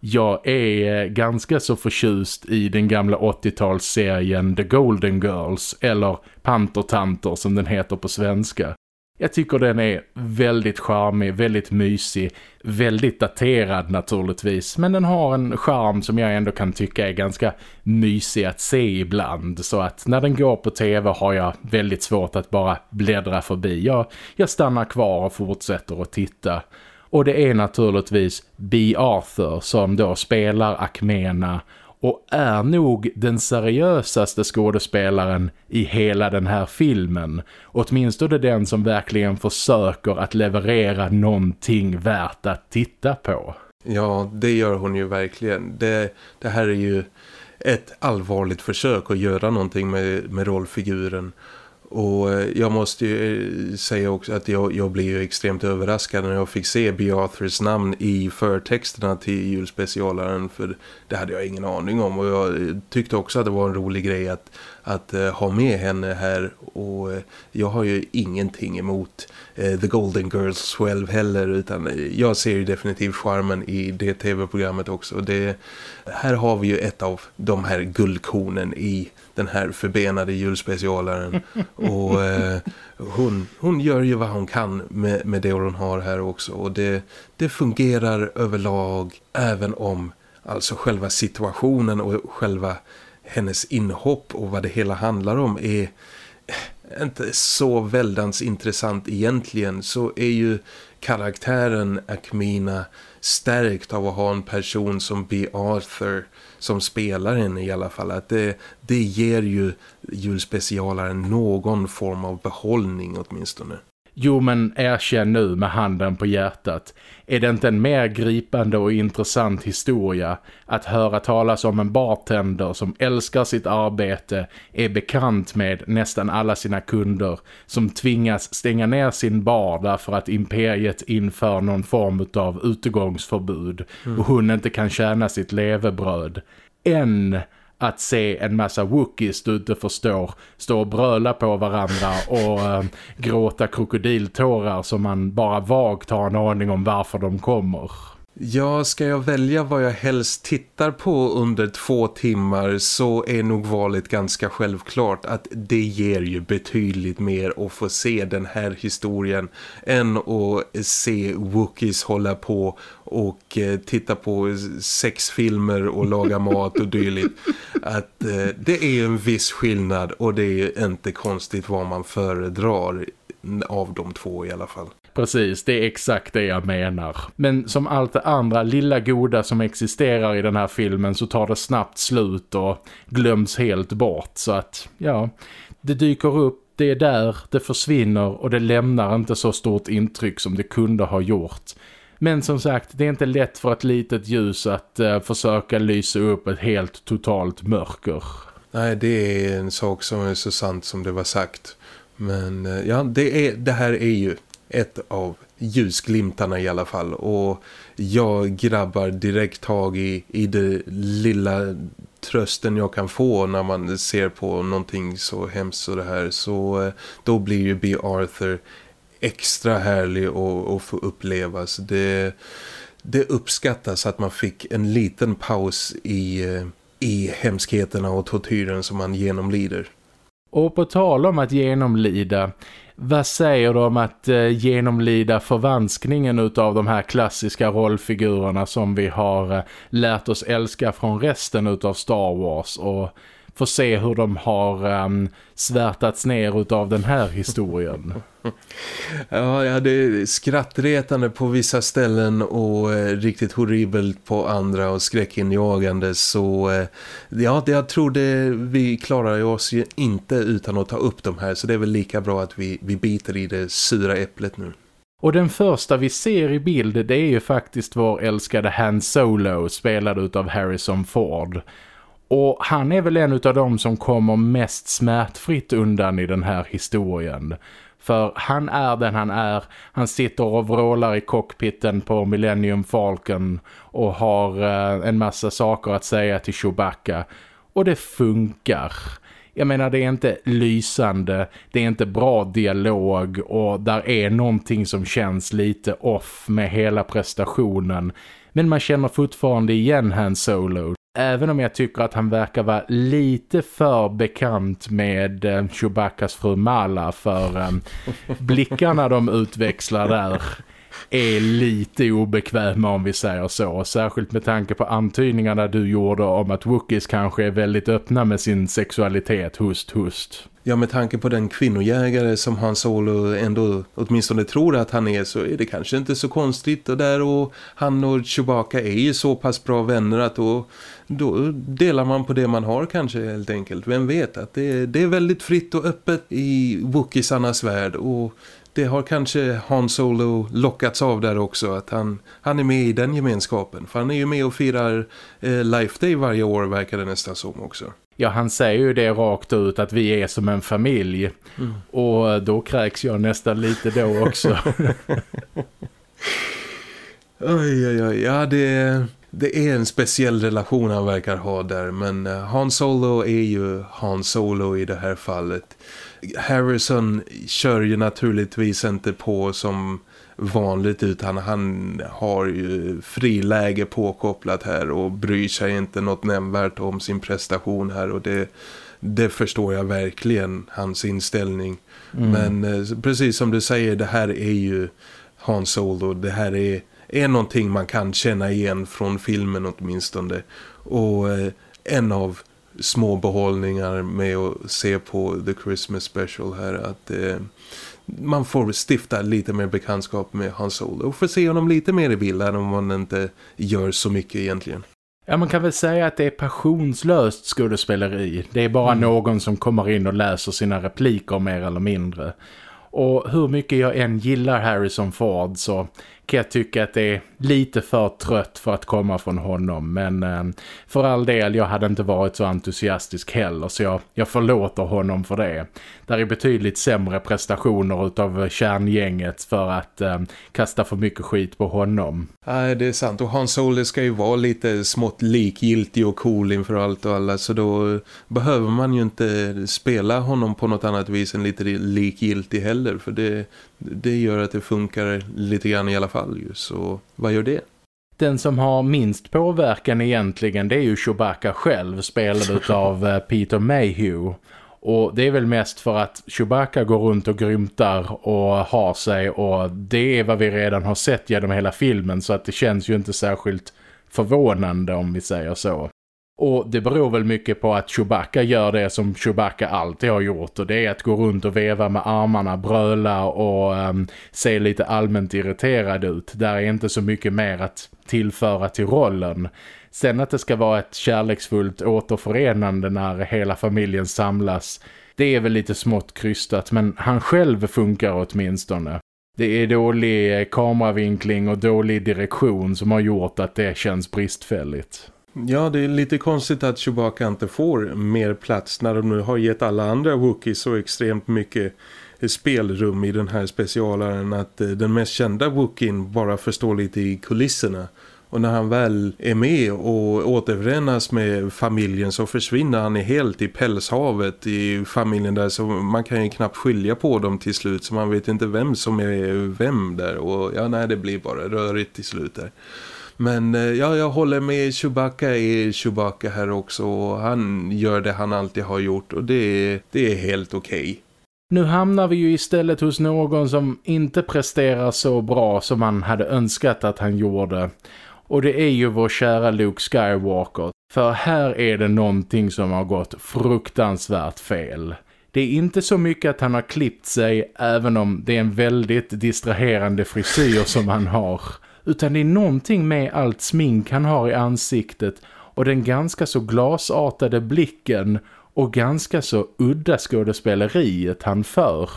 Jag är ganska så förtjust i den gamla 80-talsserien The Golden Girls eller Pantertanter som den heter på svenska. Jag tycker den är väldigt charmig, väldigt mysig, väldigt daterad naturligtvis. Men den har en charm som jag ändå kan tycka är ganska mysig att se ibland. Så att när den går på tv har jag väldigt svårt att bara bläddra förbi. Jag, jag stannar kvar och fortsätter att titta. Och det är naturligtvis B. Arthur som då spelar Akmena och är nog den seriösaste skådespelaren i hela den här filmen. Åtminstone den som verkligen försöker att leverera någonting värt att titta på. Ja, det gör hon ju verkligen. Det, det här är ju ett allvarligt försök att göra någonting med, med rollfiguren. Och eh, jag måste ju eh, säga också att jag, jag blev ju extremt överraskad när jag fick se Beathers namn i förtexterna till julspecialaren för det hade jag ingen aning om. Och jag eh, tyckte också att det var en rolig grej att, att uh, ha med henne här. Och uh, jag har ju ingenting emot uh, The Golden Girls 12 heller utan jag ser ju definitivt charmen i det tv-programmet också. Det, här har vi ju ett av de här guldkornen i den här förbenade julspecialaren. <laughs> Och eh, hon, hon gör ju vad hon kan med, med det hon har här också. Och det, det fungerar överlag även om alltså själva situationen och själva hennes inhopp och vad det hela handlar om är inte så väldans intressant egentligen så är ju karaktären Akmina stärkt av att ha en person som B. Arthur som spelar henne i alla fall. Att det, det ger ju julspecialaren någon form av behållning åtminstone. Jo men erkänn nu med handen på hjärtat. Är det inte en mer gripande och intressant historia att höra talas om en bartender som älskar sitt arbete, är bekant med nästan alla sina kunder, som tvingas stänga ner sin bar därför att imperiet inför någon form av utegångsförbud mm. och hon inte kan tjäna sitt levebröd. Än att se en massa wookies du inte förstår stå och bröla på varandra och äh, gråta krokodiltårar som man bara vagt har en aning om varför de kommer. Ja, ska jag välja vad jag helst tittar på under två timmar så är nog valet ganska självklart att det ger ju betydligt mer att få se den här historien än att se Wookiees hålla på och eh, titta på sexfilmer och laga mat och dylikt. Att eh, det är en viss skillnad och det är inte konstigt vad man föredrar av de två i alla fall. Precis, det är exakt det jag menar. Men som allt det andra lilla goda som existerar i den här filmen så tar det snabbt slut och glöms helt bort. Så att, ja, det dyker upp, det är där, det försvinner och det lämnar inte så stort intryck som det kunde ha gjort. Men som sagt, det är inte lätt för ett litet ljus att uh, försöka lysa upp ett helt totalt mörker. Nej, det är en sak som är så sant som det var sagt. Men eh, ja, det, är, det här är ju ett av ljusglimtarna i alla fall och jag grabbar direkt tag i, i det lilla trösten jag kan få när man ser på någonting så hemskt så det här så eh, då blir ju B. Arthur extra härlig att få upplevas det, det uppskattas att man fick en liten paus i, eh, i hemskheterna och tortyren som man genomlider. Och på tal om att genomlida, vad säger du om att eh, genomlida förvanskningen av de här klassiska rollfigurerna som vi har eh, lärt oss älska från resten av Star Wars? Och få se hur de har um, svärtats ner av den här historien. <laughs> ja, ja, det är skrattretande på vissa ställen och eh, riktigt horribelt på andra och skräckinjagande så eh, ja, jag tror det, vi klarar oss ju inte utan att ta upp de här så det är väl lika bra att vi, vi biter i det sura äpplet nu. Och den första vi ser i bild det är ju faktiskt vår älskade Han Solo spelad av Harrison Ford. Och han är väl en av dem som kommer mest smärtfritt undan i den här historien. För han är den han är. Han sitter och vrålar i cockpiten på Millennium Falcon och har eh, en massa saker att säga till Chewbacca. Och det funkar. Jag menar det är inte lysande, det är inte bra dialog och där är någonting som känns lite off med hela prestationen. Men man känner fortfarande igen Han Solo. Även om jag tycker att han verkar vara lite för bekant med eh, Chewbacas fru Mala för eh, <laughs> blickarna de utväxlar där är lite obekväma om vi säger så. Särskilt med tanke på antydningarna du gjorde om att Wookiees kanske är väldigt öppna med sin sexualitet, hust, hust. Ja, med tanke på den kvinnojägare som Han Solo ändå åtminstone tror att han är så är det kanske inte så konstigt. Och där och han och Chewbacca är ju så pass bra vänner att då, då delar man på det man har kanske helt enkelt. Vem vet att det, det är väldigt fritt och öppet i Wookiesarnas värld och det har kanske Han Solo lockats av där också att han, han är med i den gemenskapen. För han är ju med och firar eh, Life Day varje år verkar det nästan som också. Ja, han säger ju det rakt ut att vi är som en familj. Mm. Och då kräks jag nästan lite då också. <laughs> oj, oj, oj. Ja, det, det är en speciell relation han verkar ha där. Men eh, Han Solo är ju Han Solo i det här fallet. Harrison kör ju naturligtvis inte på som vanligt utan han har ju friläge påkopplat här och bryr sig inte något nämnvärt om sin prestation här och det, det förstår jag verkligen, hans inställning. Mm. Men eh, precis som du säger, det här är ju Han Solo, det här är, är någonting man kan känna igen från filmen åtminstone. Och eh, en av små behållningar med att se på The Christmas Special här att eh, man får stifta lite mer bekantskap med Han Solo och få se honom lite mer i bild om man inte gör så mycket egentligen. Ja, man kan väl säga att det är passionslöst skådespeleri. Det är bara mm. någon som kommer in och läser sina repliker mer eller mindre. Och hur mycket jag än gillar Harrison Ford så kan jag tycka att det är lite för trött för att komma från honom. Men eh, för all del, jag hade inte varit så entusiastisk heller så jag, jag förlåter honom för det. Där är betydligt sämre prestationer utav kärngänget för att eh, kasta för mycket skit på honom. Nej, det är sant. Och Hans Solo ska ju vara lite smått likgiltig och cool inför allt och alla. Så då behöver man ju inte spela honom på något annat vis än lite likgiltig heller. För det, det gör att det funkar lite grann i alla fall. Ju. Så vad gör det? Den som har minst påverkan egentligen det är ju Chewbacca själv spelad <laughs> av eh, Peter Mayhew. Och det är väl mest för att Chewbacca går runt och grymtar och har sig och det är vad vi redan har sett genom hela filmen så att det känns ju inte särskilt förvånande om vi säger så. Och det beror väl mycket på att Chewbacca gör det som Chewbacca alltid har gjort. Och det är att gå runt och veva med armarna, bröla och um, se lite allmänt irriterad ut. Där är inte så mycket mer att tillföra till rollen. Sen att det ska vara ett kärleksfullt återförenande när hela familjen samlas. Det är väl lite smått krystat men han själv funkar åtminstone. Det är dålig kameravinkling och dålig direktion som har gjort att det känns bristfälligt. Ja, det är lite konstigt att Chewbacca inte får mer plats när de nu har gett alla andra Wookiees så extremt mycket spelrum i den här specialaren att eh, den mest kända Wookien bara förstår lite i kulisserna. Och när han väl är med och återförenas med familjen så försvinner han helt i pälshavet i familjen där så man kan ju knappt skilja på dem till slut så man vet inte vem som är vem där och ja nej det blir bara rörigt till slut där. Men eh, ja, jag håller med Chewbacca är Chewbacca här också och han gör det han alltid har gjort och det, det är helt okej. Okay. Nu hamnar vi ju istället hos någon som inte presterar så bra som man hade önskat att han gjorde. Och det är ju vår kära Luke Skywalker. För här är det någonting som har gått fruktansvärt fel. Det är inte så mycket att han har klippt sig även om det är en väldigt distraherande frisyr som han har utan det är någonting med allt smink han har i ansiktet och den ganska så glasartade blicken och ganska så udda skådespeleriet han för.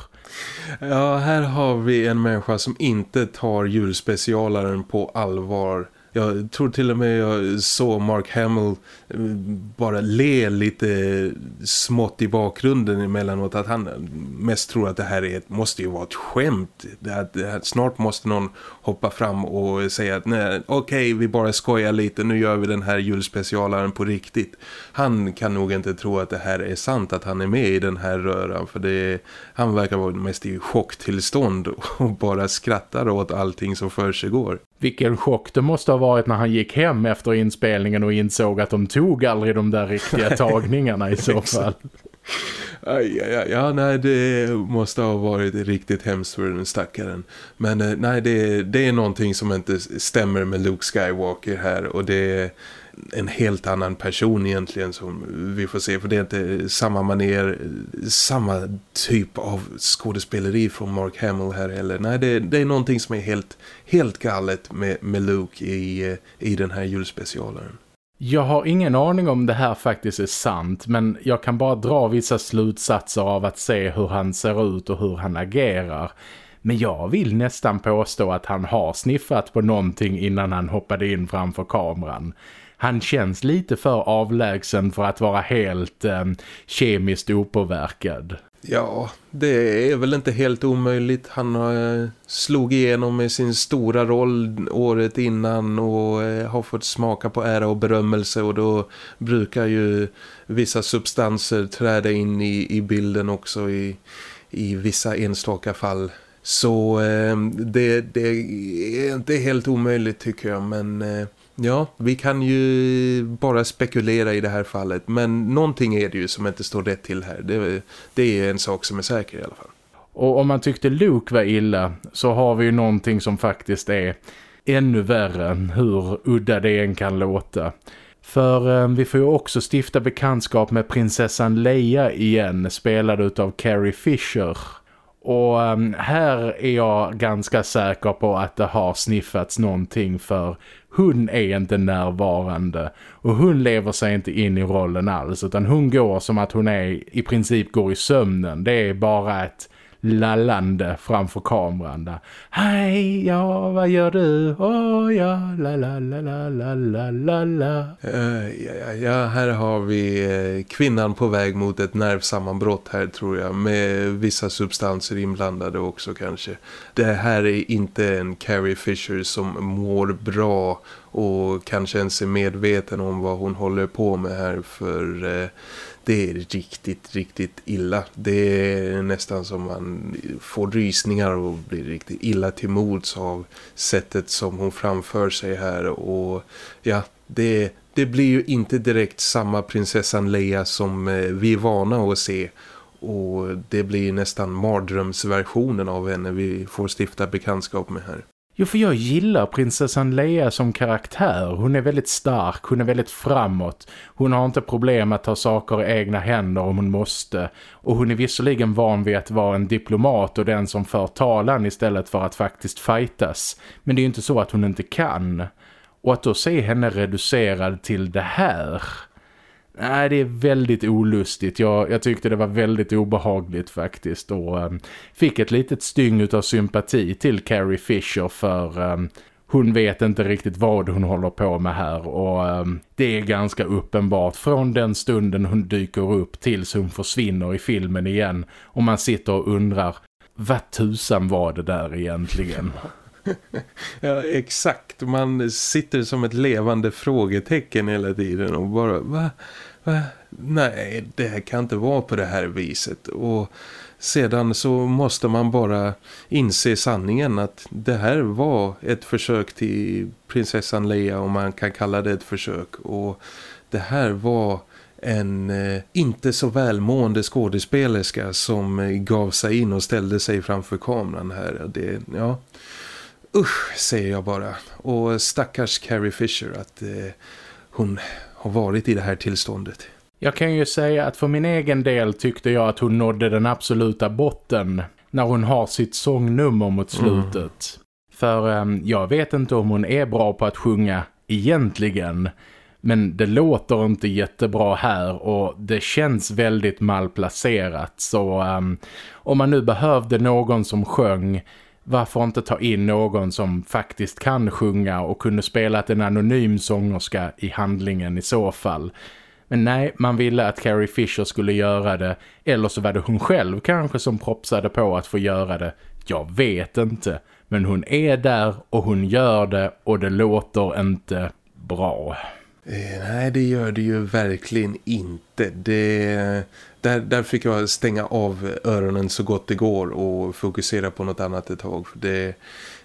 Ja, här har vi en människa som inte tar julspecialaren på allvar jag tror till och med jag såg Mark Hamill eh, bara le lite smått i bakgrunden emellanåt att han mest tror att det här är, måste ju vara ett skämt. Att snart måste någon hoppa fram och säga att nej, okej vi bara skojar lite, nu gör vi den här julspecialaren på riktigt. Han kan nog inte tro att det här är sant att han är med i den här röran för det, han verkar vara mest i chocktillstånd och bara skrattar åt allting som för sig går vilken chock det måste ha varit när han gick hem efter inspelningen och insåg att de tog aldrig de där riktiga <laughs> tagningarna i så fall. Aj, aj, aj, ja, nej, det måste ha varit riktigt hemskt för den stackaren. Men eh, nej, det, det är någonting som inte stämmer med Luke Skywalker här och det en helt annan person egentligen som vi får se. För det är inte samma maner, samma typ av skådespeleri från Mark Hamill här heller. Nej, det, det är någonting som är helt, helt galet med, med Luke i, i den här julspecialen. Jag har ingen aning om det här faktiskt är sant men jag kan bara dra vissa slutsatser av att se hur han ser ut och hur han agerar. Men jag vill nästan påstå att han har sniffat på någonting innan han hoppade in framför kameran. Han känns lite för avlägsen för att vara helt eh, kemiskt opåverkad. Ja, det är väl inte helt omöjligt. Han eh, slog igenom med sin stora roll året innan och eh, har fått smaka på ära och berömmelse och då brukar ju vissa substanser träda in i, i bilden också i, i vissa enstaka fall. Så eh, det, det är inte helt omöjligt tycker jag men eh, Ja, vi kan ju bara spekulera i det här fallet. Men någonting är det ju som inte står rätt till här. Det, det är en sak som är säker i alla fall. Och om man tyckte Luke var illa så har vi ju någonting som faktiskt är ännu värre än hur udda det än kan låta. För eh, vi får ju också stifta bekantskap med prinsessan Leia igen spelad av Carrie Fisher. Och eh, här är jag ganska säker på att det har sniffats någonting för hon är inte närvarande och hon lever sig inte in i rollen alls utan hon går som att hon är i princip går i sömnen. Det är bara ett lallande framför kameran där. Hej, ja, vad gör du? Åh, oh, ja, la la la la la la la uh, ja, ja, här har vi eh, kvinnan på väg mot ett nervsammanbrott här tror jag. Med vissa substanser inblandade också kanske. Det här är inte en Carrie Fisher som mår bra och kanske ens är medveten om vad hon håller på med här för... Eh, det är riktigt, riktigt illa. Det är nästan som man får rysningar och blir riktigt illa till mods av sättet som hon framför sig här. Och ja, det, det blir ju inte direkt samma prinsessan Leia som eh, vi är vana att se. Och det blir nästan mardrömsversionen av henne vi får stifta bekantskap med här. Jo, för jag gillar prinsessan Leia som karaktär. Hon är väldigt stark, hon är väldigt framåt. Hon har inte problem att ta saker i egna händer om hon måste. Och hon är visserligen van vid att vara en diplomat och den som för talan istället för att faktiskt fightas. Men det är ju inte så att hon inte kan. Och att då se henne reducerad till det här Nej, det är väldigt olustigt. Jag, jag tyckte det var väldigt obehagligt faktiskt. Och um, fick ett litet styng av sympati till Carrie Fisher för um, hon vet inte riktigt vad hon håller på med här. Och um, det är ganska uppenbart från den stunden hon dyker upp tills hon försvinner i filmen igen. Och man sitter och undrar, vad tusan var det där egentligen? <laughs> ja, exakt. Man sitter som ett levande frågetecken hela tiden och bara, va? va? Nej, det här kan inte vara på det här viset. Och sedan så måste man bara inse sanningen att det här var ett försök till prinsessan Leia om man kan kalla det ett försök. Och det här var en eh, inte så välmående skådespelerska som eh, gav sig in och ställde sig framför kameran här. Det, ja, usch säger jag bara. Och stackars Carrie Fisher att eh, hon har varit i det här tillståndet. Jag kan ju säga att för min egen del tyckte jag att hon nådde den absoluta botten när hon har sitt sångnummer mot mm. slutet. Mm. För um, jag vet inte om hon är bra på att sjunga egentligen. Men det låter inte jättebra här och det känns väldigt malplacerat. Så um, om man nu behövde någon som sjöng varför inte ta in någon som faktiskt kan sjunga och kunde spela en anonym sångerska i handlingen i så fall. Men nej, man ville att Carrie Fisher skulle göra det. Eller så var det hon själv kanske som propsade på att få göra det. Jag vet inte. Men hon är där och hon gör det och det låter inte bra. Eh, nej, det gör det ju verkligen inte. Det, där, där fick jag stänga av öronen så gott det går och fokusera på något annat ett tag. För det,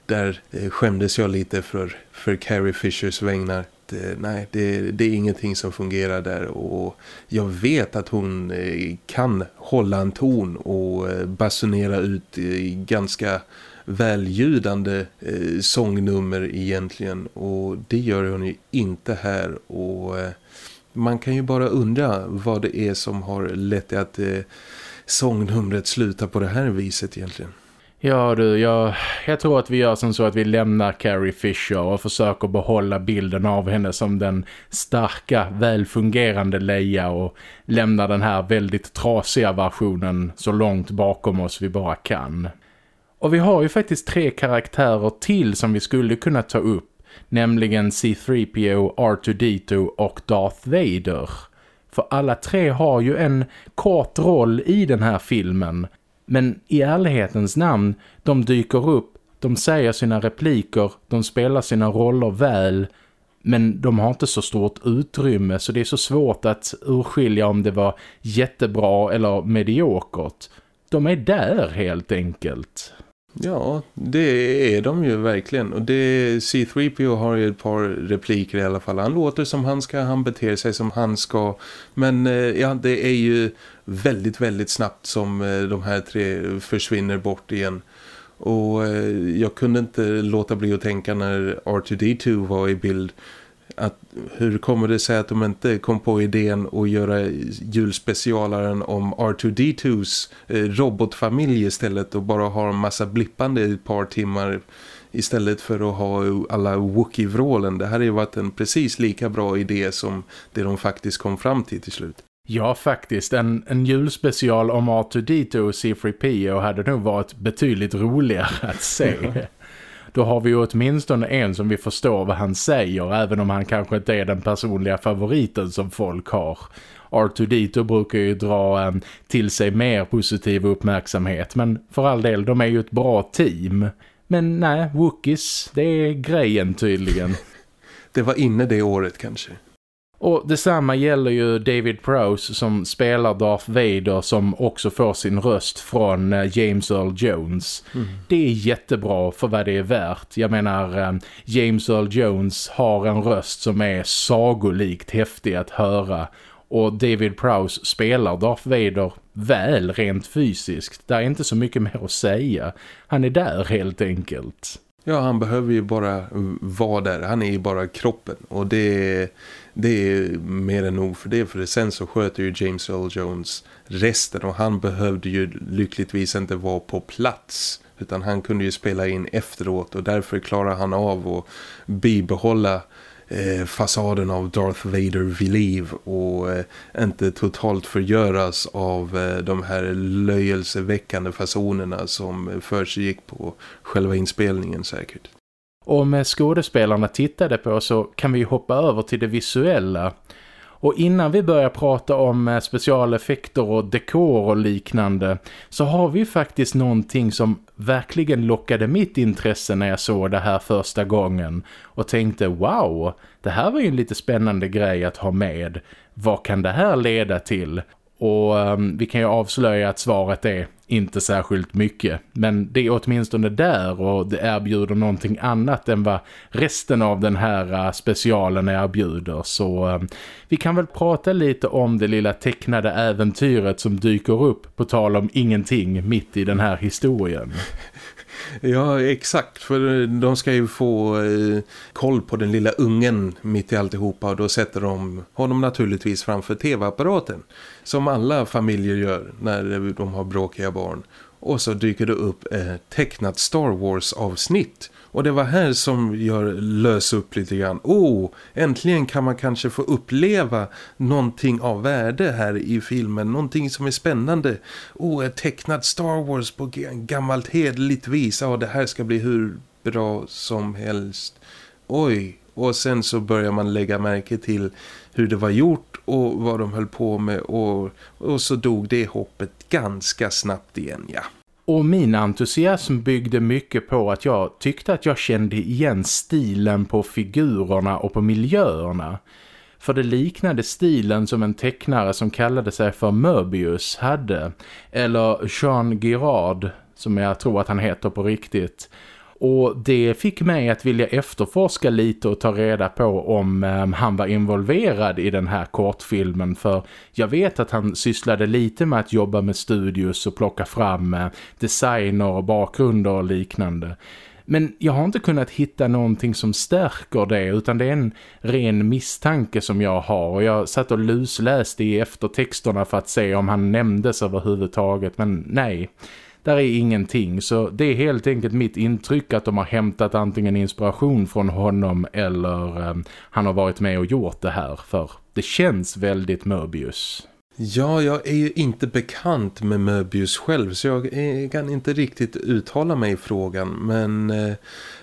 där eh, skämdes jag lite för, för Carrie Fishers vägnar. Det, nej, det, det, är ingenting som fungerar där och jag vet att hon eh, kan hålla en ton och eh, basunera ut ganska väljudande sångnummer egentligen och det gör hon ju inte här och man kan ju bara undra vad det är som har lett till att eh, sångnumret slutar på det här viset egentligen. Ja du, jag, jag tror att vi gör som så att vi lämnar Carrie Fisher och försöker behålla bilden av henne som den starka, välfungerande Leia och lämnar den här väldigt trasiga versionen så långt bakom oss vi bara kan. Och vi har ju faktiskt tre karaktärer till som vi skulle kunna ta upp. Nämligen C-3PO, R2-D2 och Darth Vader. För alla tre har ju en kort roll i den här filmen. Men i ärlighetens namn, de dyker upp, de säger sina repliker, de spelar sina roller väl. Men de har inte så stort utrymme så det är så svårt att urskilja om det var jättebra eller mediokert. De är där helt enkelt. Ja, det är de ju verkligen. Och det C-3PO har ju ett par repliker i alla fall. Han låter som han ska, han beter sig som han ska. Men eh, ja, det är ju väldigt, väldigt snabbt som eh, de här tre försvinner bort igen. Och eh, jag kunde inte låta bli att tänka när R2-D2 var i bild- att hur kommer det sig att de inte kom på idén att göra julspecialaren om R2-D2s eh, robotfamilj istället och bara ha en massa blippande i ett par timmar istället för att ha alla Wookiee-vrålen. Det här har ju varit en precis lika bra idé som det de faktiskt kom fram till till slut. Ja, faktiskt. En, en julspecial om R2-D2 och C-3PO hade nog varit betydligt roligare att se. <laughs> då har vi ju åtminstone en som vi förstår vad han säger även om han kanske inte är den personliga favoriten som folk har. R2D2 brukar ju dra um, till sig mer positiv uppmärksamhet men för all del, de är ju ett bra team. Men nej, wookies, det är grejen tydligen. <laughs> det var inne det året kanske. Och detsamma gäller ju David Prowse som spelar Darth Vader som också får sin röst från eh, James Earl Jones. Mm. Det är jättebra för vad det är värt. Jag menar, eh, James Earl Jones har en röst som är sagolikt häftig att höra. Och David Prowse spelar Darth Vader väl rent fysiskt. Det är inte så mycket mer att säga. Han är där helt enkelt. Ja, han behöver ju bara vara där. Han är ju bara kroppen. Och det, det är mer än nog för det. För sen så sköter ju James Earl Jones resten. Och han behövde ju lyckligtvis inte vara på plats. Utan han kunde ju spela in efteråt. Och därför klarar han av att bibehålla eh, fasaden av Darth Vader vid liv och eh, inte totalt förgöras av eh, de här löjelseväckande fasonerna som eh, för sig gick på själva inspelningen säkert. Om skådespelarna tittade på så kan vi hoppa över till det visuella. Och innan vi börjar prata om eh, specialeffekter och dekor och liknande så har vi faktiskt någonting som verkligen lockade mitt intresse när jag såg det här första gången och tänkte wow, det här var ju en lite spännande grej att ha med. Vad kan det här leda till? Och um, vi kan ju avslöja att svaret är inte särskilt mycket. Men det är åtminstone där och det erbjuder någonting annat än vad resten av den här uh, specialen erbjuder. Så um, vi kan väl prata lite om det lilla tecknade äventyret som dyker upp på tal om ingenting mitt i den här historien. <laughs> Ja, exakt. För eh, de ska ju få eh, koll på den lilla ungen mitt i alltihopa och då sätter de honom naturligtvis framför tv-apparaten. Som alla familjer gör när de har bråkiga barn. Och så dyker det upp ett tecknat Star Wars-avsnitt och det var här som jag lös upp lite grann. Oh, äntligen kan man kanske få uppleva någonting av värde här i filmen. Någonting som är spännande. Oh, ett tecknat Star Wars på gammalt hederligt vis. Ja, det här ska bli hur bra som helst. Oj, och sen så börjar man lägga märke till hur det var gjort och vad de höll på med. Och, och så dog det hoppet ganska snabbt igen, ja. Och min entusiasm byggde mycket på att jag tyckte att jag kände igen stilen på figurerna och på miljöerna. För det liknade stilen som en tecknare som kallade sig för Möbius hade. Eller Jean Girard som jag tror att han heter på riktigt. Och det fick mig att vilja efterforska lite och ta reda på om eh, han var involverad i den här kortfilmen. För jag vet att han sysslade lite med att jobba med studios och plocka fram eh, designer och bakgrunder och liknande. Men jag har inte kunnat hitta någonting som stärker det utan det är en ren misstanke som jag har. Och jag satt och lusläste i eftertexterna för att se om han nämndes överhuvudtaget. Men nej, där är ingenting. Så det är helt enkelt mitt intryck att de har hämtat antingen inspiration från honom eller eh, han har varit med och gjort det här. För det känns väldigt Möbius. Ja, jag är ju inte bekant med Möbius själv så jag kan inte riktigt uttala mig i frågan. Men eh,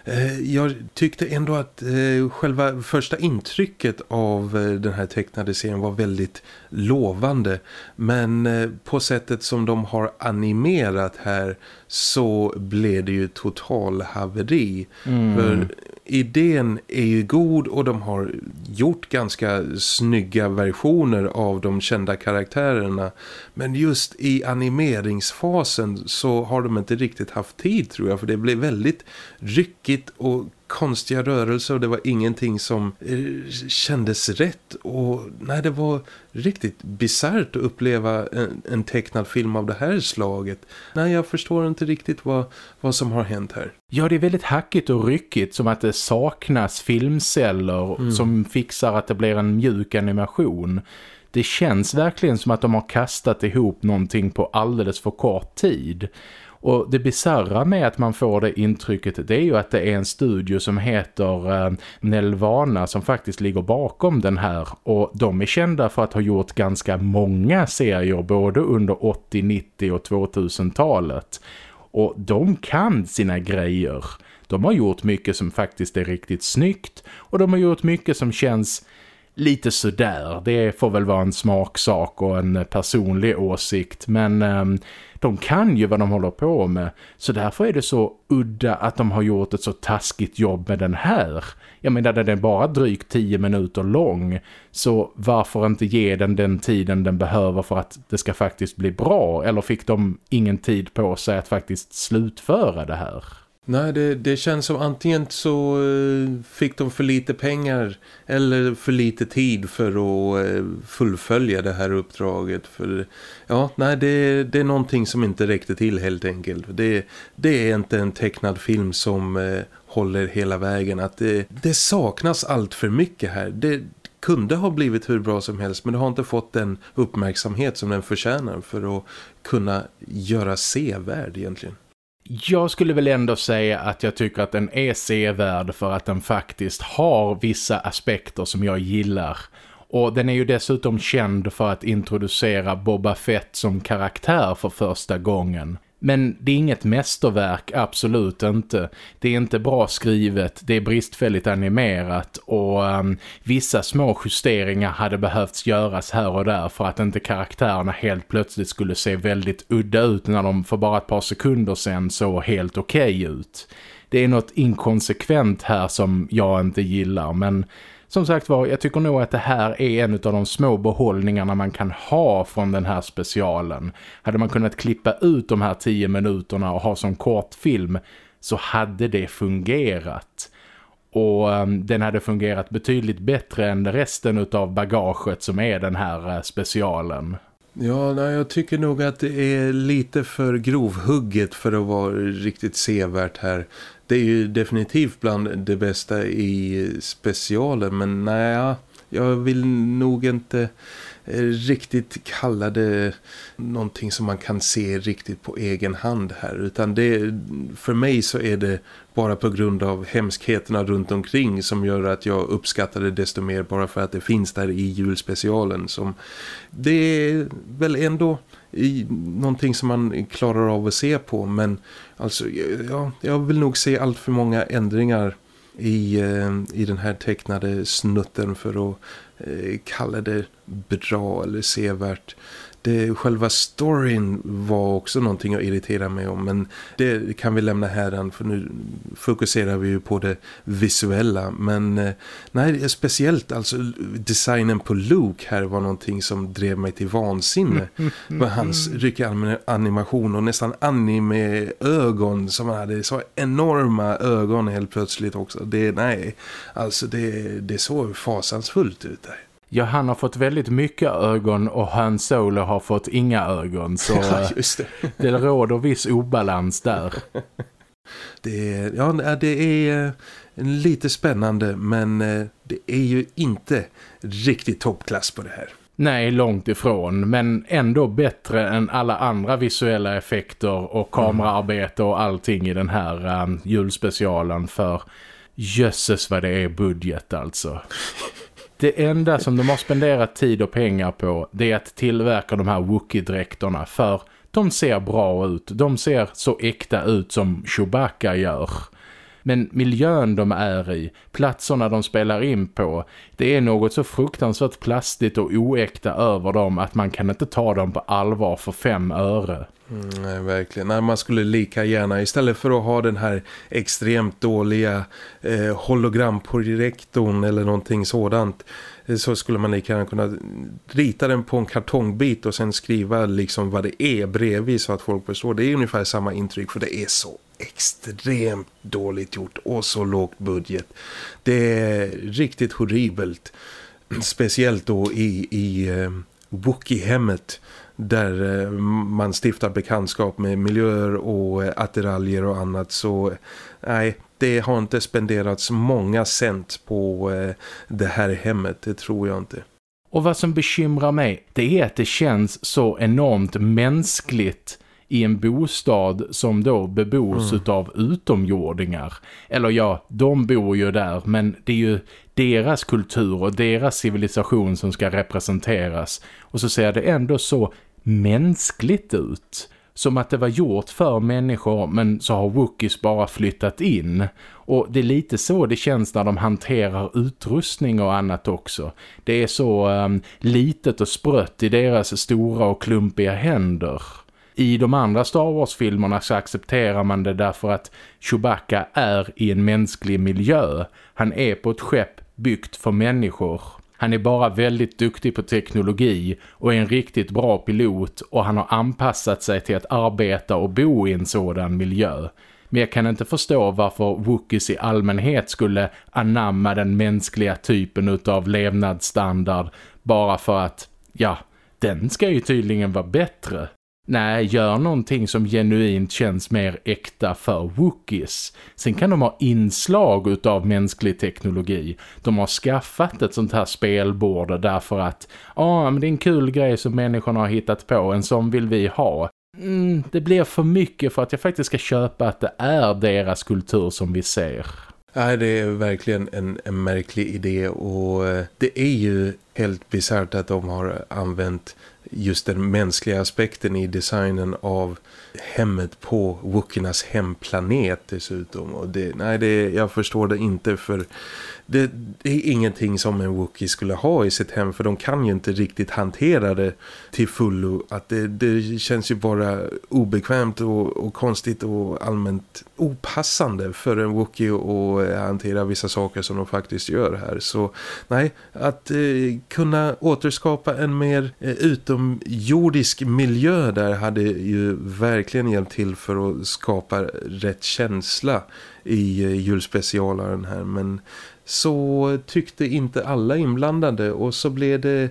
eh, jag tyckte ändå att eh, själva första intrycket av eh, den här tecknade serien var väldigt lovande. Men eh, på sättet som de har animerat här så blev det ju total haveri. Mm. För idén är ju god och de har gjort ganska snygga versioner av de kända karaktärerna. Men just i animeringsfasen så har de inte riktigt haft tid tror jag för det blev väldigt ryckigt och konstiga rörelser och det var ingenting som eh, kändes rätt och nej det var riktigt bizarrt att uppleva en, en, tecknad film av det här slaget. Nej jag förstår inte riktigt vad, vad som har hänt här. Ja det är väldigt hackigt och ryckigt som att det saknas filmceller mm. som fixar att det blir en mjuk animation. Det känns verkligen som att de har kastat ihop någonting på alldeles för kort tid. Och det bizarra med att man får det intrycket det är ju att det är en studio som heter eh, Nelvana som faktiskt ligger bakom den här. Och de är kända för att ha gjort ganska många serier både under 80, 90 och 2000-talet. Och de kan sina grejer. De har gjort mycket som faktiskt är riktigt snyggt och de har gjort mycket som känns lite sådär. Det får väl vara en smaksak och en personlig åsikt. Men eh, de kan ju vad de håller på med. Så därför är det så udda att de har gjort ett så taskigt jobb med den här. Jag menar den är bara drygt tio minuter lång. Så varför inte ge den den tiden den behöver för att det ska faktiskt bli bra? Eller fick de ingen tid på sig att faktiskt slutföra det här? Nej, det, det känns som antingen så eh, fick de för lite pengar eller för lite tid för att eh, fullfölja det här uppdraget. För ja, nej, det, det är någonting som inte räckte till helt enkelt. Det, det är inte en tecknad film som eh, håller hela vägen. Att det, det saknas allt för mycket här. Det kunde ha blivit hur bra som helst men det har inte fått den uppmärksamhet som den förtjänar för att kunna göra sevärd egentligen. Jag skulle väl ändå säga att jag tycker att den är sevärd för att den faktiskt har vissa aspekter som jag gillar. Och den är ju dessutom känd för att introducera Boba Fett som karaktär för första gången. Men det är inget mästerverk, absolut inte. Det är inte bra skrivet, det är bristfälligt animerat och um, vissa små justeringar hade behövts göras här och där för att inte karaktärerna helt plötsligt skulle se väldigt udda ut när de för bara ett par sekunder sedan såg helt okej okay ut. Det är något inkonsekvent här som jag inte gillar men som sagt var, jag tycker nog att det här är en av de små behållningarna man kan ha från den här specialen. Hade man kunnat klippa ut de här tio minuterna och ha som kortfilm så hade det fungerat. Och ehm, den hade fungerat betydligt bättre än resten av bagaget som är den här eh, specialen. Ja, nej, jag tycker nog att det är lite för grovhugget för att vara riktigt sevärt här. Det är ju definitivt bland det bästa i specialen men nej, jag vill nog inte eh, riktigt kalla det någonting som man kan se riktigt på egen hand här utan det, för mig så är det bara på grund av hemskheterna runt omkring som gör att jag uppskattar det desto mer bara för att det finns där i julspecialen som det är väl ändå i någonting som man klarar av att se på men alltså ja, jag vill nog se allt för många ändringar i, eh, i den här tecknade snutten för att eh, kalla det bra eller sevärt det, själva storyn var också någonting att irritera mig om men det kan vi lämna här än för nu fokuserar vi ju på det visuella. Men eh, nej speciellt alltså designen på Luke här var någonting som drev mig till vansinne. <laughs> Med hans ryckiga animation och nästan anime-ögon som han hade så enorma ögon helt plötsligt också. Det nej alltså det, det såg fasansfullt ut där Ja, han har fått väldigt mycket ögon och Han Solo har fått inga ögon. Så <laughs> just det. <laughs> det råder viss obalans där. <laughs> Det är, ja, det är eh, lite spännande men eh, det är ju inte riktigt toppklass på det här. Nej, långt ifrån. Men ändå bättre än alla andra visuella effekter och kameraarbete och allting i den här um, julspecialen för jösses vad det är budget alltså. Det enda som de har spenderat tid och pengar på det är att tillverka de här Wookie-dräkterna för de ser bra ut. De ser så äkta ut som Chewbacca gör. Men miljön de är i, platserna de spelar in på, det är något så fruktansvärt plastigt och oäkta över dem att man kan inte ta dem på allvar för fem öre. Mm, nej, verkligen. Nej, man skulle lika gärna, istället för att ha den här extremt dåliga eh, hologramprojektorn eller någonting sådant eh, så skulle man lika gärna kunna rita den på en kartongbit och sen skriva liksom vad det är bredvid så att folk förstår. Det är ungefär samma intryck för det är så extremt dåligt gjort och så lågt budget. Det är riktigt horribelt. Speciellt då i, i eh, Wookie-hemmet där eh, man stiftar bekantskap med miljöer och eh, attiraljer och annat så nej, det har inte spenderats många cent på eh, det här hemmet, det tror jag inte. Och vad som bekymrar mig, det är att det känns så enormt mänskligt i en bostad som då bebos mm. av utomjordingar. Eller ja, de bor ju där men det är ju deras kultur och deras civilisation som ska representeras. Och så ser det ändå så mänskligt ut. Som att det var gjort för människor men så har Wookiees bara flyttat in. Och det är lite så det känns när de hanterar utrustning och annat också. Det är så um, litet och sprött i deras stora och klumpiga händer. I de andra Star Wars-filmerna så accepterar man det därför att Chewbacca är i en mänsklig miljö. Han är på ett skepp byggt för människor. Han är bara väldigt duktig på teknologi och är en riktigt bra pilot och han har anpassat sig till att arbeta och bo i en sådan miljö. Men jag kan inte förstå varför Wookiees i allmänhet skulle anamma den mänskliga typen av levnadsstandard bara för att, ja, den ska ju tydligen vara bättre. Nej, gör någonting som genuint känns mer äkta för Wookiees. Sen kan de ha inslag utav mänsklig teknologi. De har skaffat ett sånt här spelbord därför att ja, ah, men det är en kul grej som människorna har hittat på. En sån vill vi ha. Mm, det blir för mycket för att jag faktiskt ska köpa att det är deras kultur som vi ser. Nej, det är verkligen en, en märklig idé och eh, det är ju helt bisarrt att de har använt just den mänskliga aspekten i designen av hemmet på Wookiernas hemplanet dessutom. Och det, nej, det, jag förstår det inte för det, det, är ingenting som en Wookie skulle ha i sitt hem för de kan ju inte riktigt hantera det till fullo. Att det, det känns ju bara obekvämt och, och, konstigt och allmänt opassande för en Wookie att eh, hantera vissa saker som de faktiskt gör här. Så nej, att eh, kunna återskapa en mer eh, utomjordisk miljö där hade ju verkligen hjälpt till för att skapa rätt känsla i eh, julspecialaren här men så tyckte inte alla inblandade och så blev det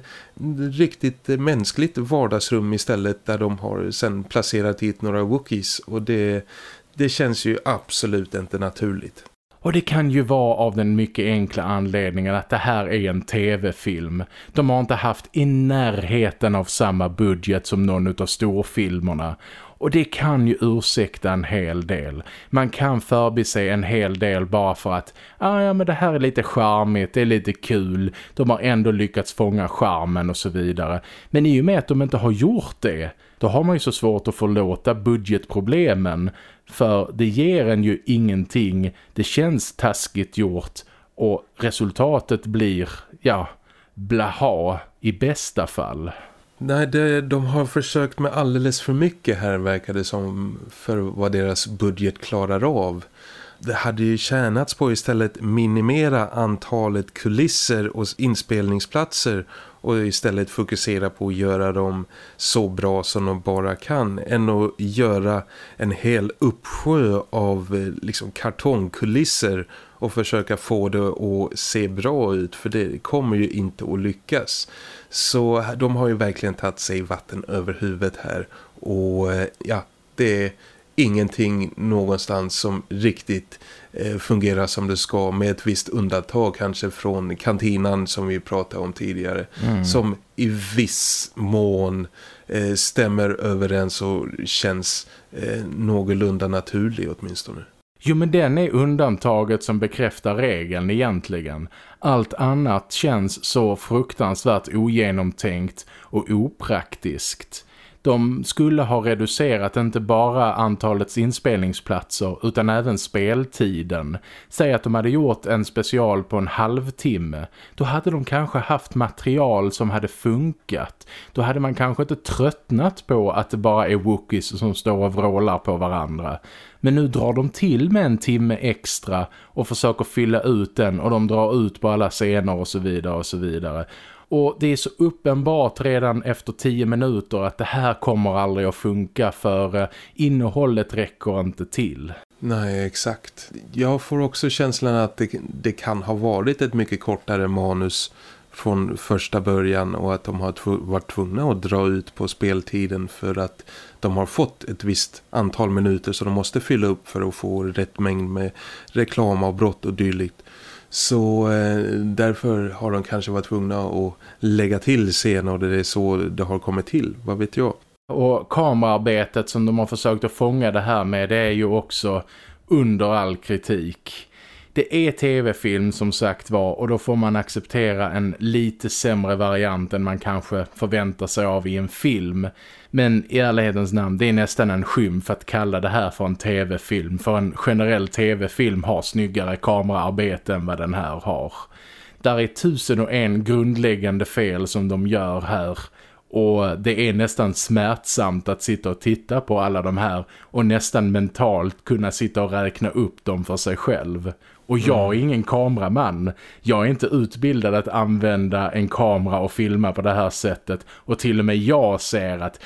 riktigt mänskligt vardagsrum istället där de har sen placerat hit några Wookiees och det, det känns ju absolut inte naturligt. Och det kan ju vara av den mycket enkla anledningen att det här är en tv-film. De har inte haft i närheten av samma budget som någon av storfilmerna. Och det kan ju ursäkta en hel del. Man kan förbise en hel del bara för att ah, ja men det här är lite charmigt, det är lite kul. De har ändå lyckats fånga charmen och så vidare. Men i och med att de inte har gjort det, då har man ju så svårt att förlåta budgetproblemen. För det ger en ju ingenting, det känns taskigt gjort och resultatet blir, ja, blaha i bästa fall. Nej, det, de har försökt med alldeles för mycket här verkar det som för vad deras budget klarar av. Det hade ju tjänats på istället minimera antalet kulisser och inspelningsplatser och istället fokusera på att göra dem så bra som de bara kan än att göra en hel uppsjö av eh, liksom kartongkulisser och försöka få det att se bra ut för det kommer ju inte att lyckas. Så de har ju verkligen tagit sig vatten över huvudet här och eh, ja, det är ingenting någonstans som riktigt fungerar som det ska med ett visst undantag kanske från kantinan som vi pratade om tidigare mm. som i viss mån eh, stämmer överens och känns eh, någorlunda naturlig åtminstone. Jo men den är undantaget som bekräftar regeln egentligen. Allt annat känns så fruktansvärt ogenomtänkt och opraktiskt. De skulle ha reducerat inte bara antalet inspelningsplatser utan även speltiden. Säg att de hade gjort en special på en halvtimme. Då hade de kanske haft material som hade funkat. Då hade man kanske inte tröttnat på att det bara är wookies som står och vrålar på varandra. Men nu drar de till med en timme extra och försöker fylla ut den och de drar ut på alla scener och så vidare och så vidare. Och det är så uppenbart redan efter tio minuter att det här kommer aldrig att funka för eh, innehållet räcker inte till. Nej, exakt. Jag får också känslan att det, det kan ha varit ett mycket kortare manus från första början och att de har varit tvungna att dra ut på speltiden för att de har fått ett visst antal minuter så de måste fylla upp för att få rätt mängd med reklamavbrott och dylikt. Så eh, därför har de kanske varit tvungna att lägga till scener och det är så det har kommit till, vad vet jag. Och kamerarbetet som de har försökt att fånga det här med det är ju också under all kritik. Det är tv-film som sagt var och då får man acceptera en lite sämre variant än man kanske förväntar sig av i en film. Men i ärlighetens namn, det är nästan en skymf att kalla det här för en tv-film. För en generell tv-film har snyggare kameraarbete än vad den här har. Där är tusen och en grundläggande fel som de gör här. Och det är nästan smärtsamt att sitta och titta på alla de här och nästan mentalt kunna sitta och räkna upp dem för sig själv. Och jag är ingen kameraman. Jag är inte utbildad att använda en kamera och filma på det här sättet. Och till och med jag ser att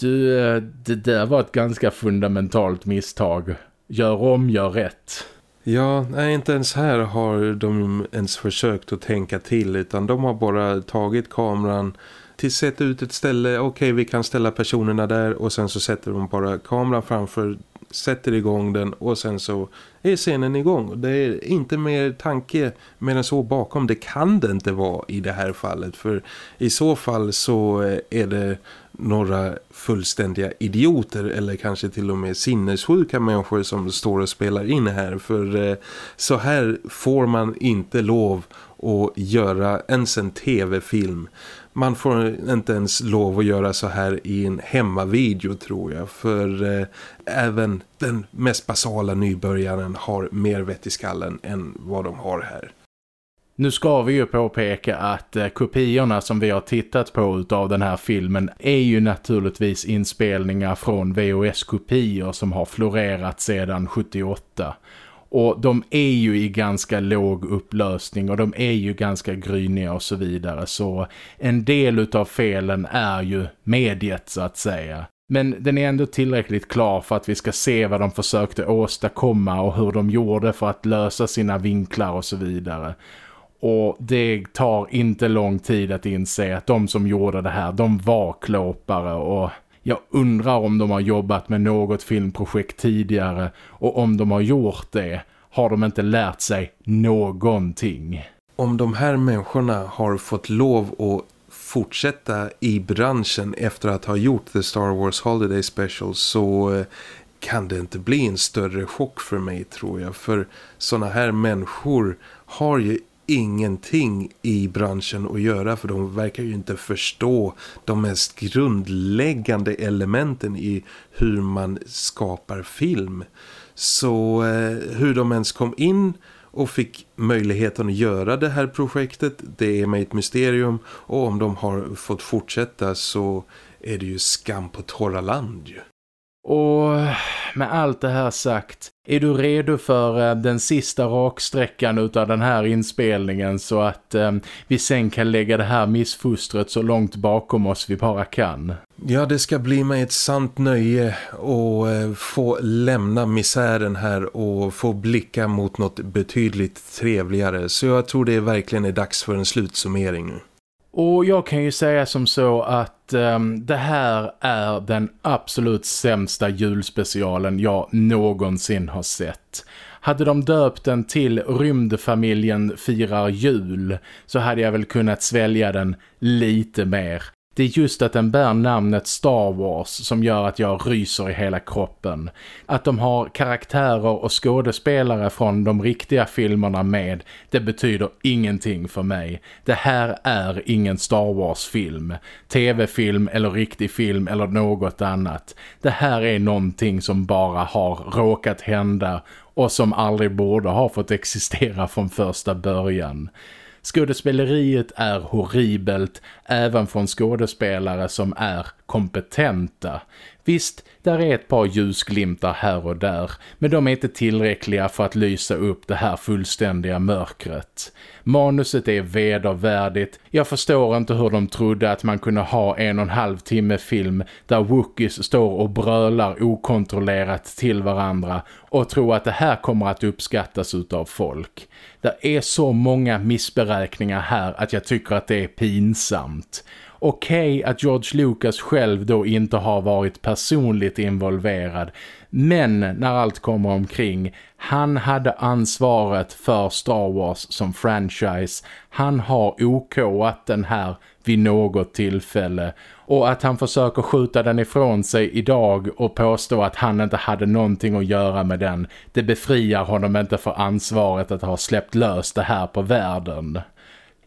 du, det där var ett ganska fundamentalt misstag. Gör om, gör rätt. Ja, nej, inte ens här har de ens försökt att tänka till utan de har bara tagit kameran till sätta ut ett ställe, okej okay, vi kan ställa personerna där och sen så sätter de bara kameran framför sätter igång den och sen så är scenen igång. Det är inte mer tanke mer än så bakom. Det kan det inte vara i det här fallet för i så fall så eh, är det några fullständiga idioter eller kanske till och med sinnessjuka människor som står och spelar in här för eh, så här får man inte lov att göra ens en tv-film man får inte ens lov att göra så här i en hemmavideo tror jag. För eh, även den mest basala nybörjaren har mer vett i skallen än vad de har här. Nu ska vi ju påpeka att eh, kopiorna som vi har tittat på av den här filmen är ju naturligtvis inspelningar från VHS-kopior som har florerat sedan 78. Och de är ju i ganska låg upplösning och de är ju ganska gryniga och så vidare. Så en del av felen är ju mediet så att säga. Men den är ändå tillräckligt klar för att vi ska se vad de försökte åstadkomma och hur de gjorde för att lösa sina vinklar och så vidare. Och det tar inte lång tid att inse att de som gjorde det här, de var klåpare och jag undrar om de har jobbat med något filmprojekt tidigare och om de har gjort det har de inte lärt sig någonting. Om de här människorna har fått lov att fortsätta i branschen efter att ha gjort The Star Wars Holiday Special så eh, kan det inte bli en större chock för mig tror jag. För sådana här människor har ju ingenting i branschen att göra för de verkar ju inte förstå de mest grundläggande elementen i hur man skapar film. Så eh, hur de ens kom in och fick möjligheten att göra det här projektet. Det är mig ett mysterium och om de har fått fortsätta så är det ju skam på torra land ju. Och med allt det här sagt, är du redo för eh, den sista raksträckan utav den här inspelningen så att eh, vi sen kan lägga det här missfostret så långt bakom oss vi bara kan? Ja, det ska bli mig ett sant nöje att eh, få lämna misären här och få blicka mot något betydligt trevligare. Så jag tror det verkligen är dags för en slutsummering nu. Och jag kan ju säga som så att um, det här är den absolut sämsta julspecialen jag någonsin har sett. Hade de döpt den till Rymdfamiljen firar jul så hade jag väl kunnat svälja den lite mer. Det är just att den bär namnet Star Wars som gör att jag ryser i hela kroppen. Att de har karaktärer och skådespelare från de riktiga filmerna med, det betyder ingenting för mig. Det här är ingen Star Wars-film, tv-film eller riktig film eller något annat. Det här är någonting som bara har råkat hända och som aldrig borde ha fått existera från första början. Skådespeleriet är horribelt även från skådespelare som är kompetenta. Visst, där är ett par ljusglimtar här och där, men de är inte tillräckliga för att lysa upp det här fullständiga mörkret. Manuset är vedervärdigt. Jag förstår inte hur de trodde att man kunde ha en och en halv timme film där wookies står och brölar okontrollerat till varandra och tror att det här kommer att uppskattas utav folk. Det är så många missberäkningar här att jag tycker att det är pinsamt. Okej okay, att George Lucas själv då inte har varit personligt involverad men när allt kommer omkring, han hade ansvaret för Star Wars som franchise. Han har OKat den här vid något tillfälle och att han försöker skjuta den ifrån sig idag och påstå att han inte hade någonting att göra med den. Det befriar honom inte för ansvaret att ha släppt lös det här på världen.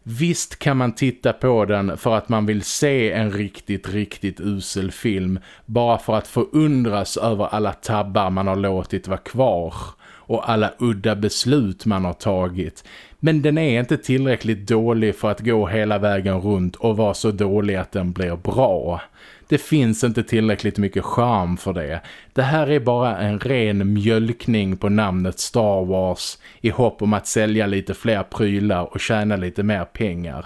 Visst kan man titta på den för att man vill se en riktigt, riktigt usel film bara för att förundras över alla tabbar man har låtit vara kvar och alla udda beslut man har tagit. Men den är inte tillräckligt dålig för att gå hela vägen runt och vara så dålig att den blir bra. Det finns inte tillräckligt mycket charm för det. Det här är bara en ren mjölkning på namnet Star Wars i hopp om att sälja lite fler prylar och tjäna lite mer pengar.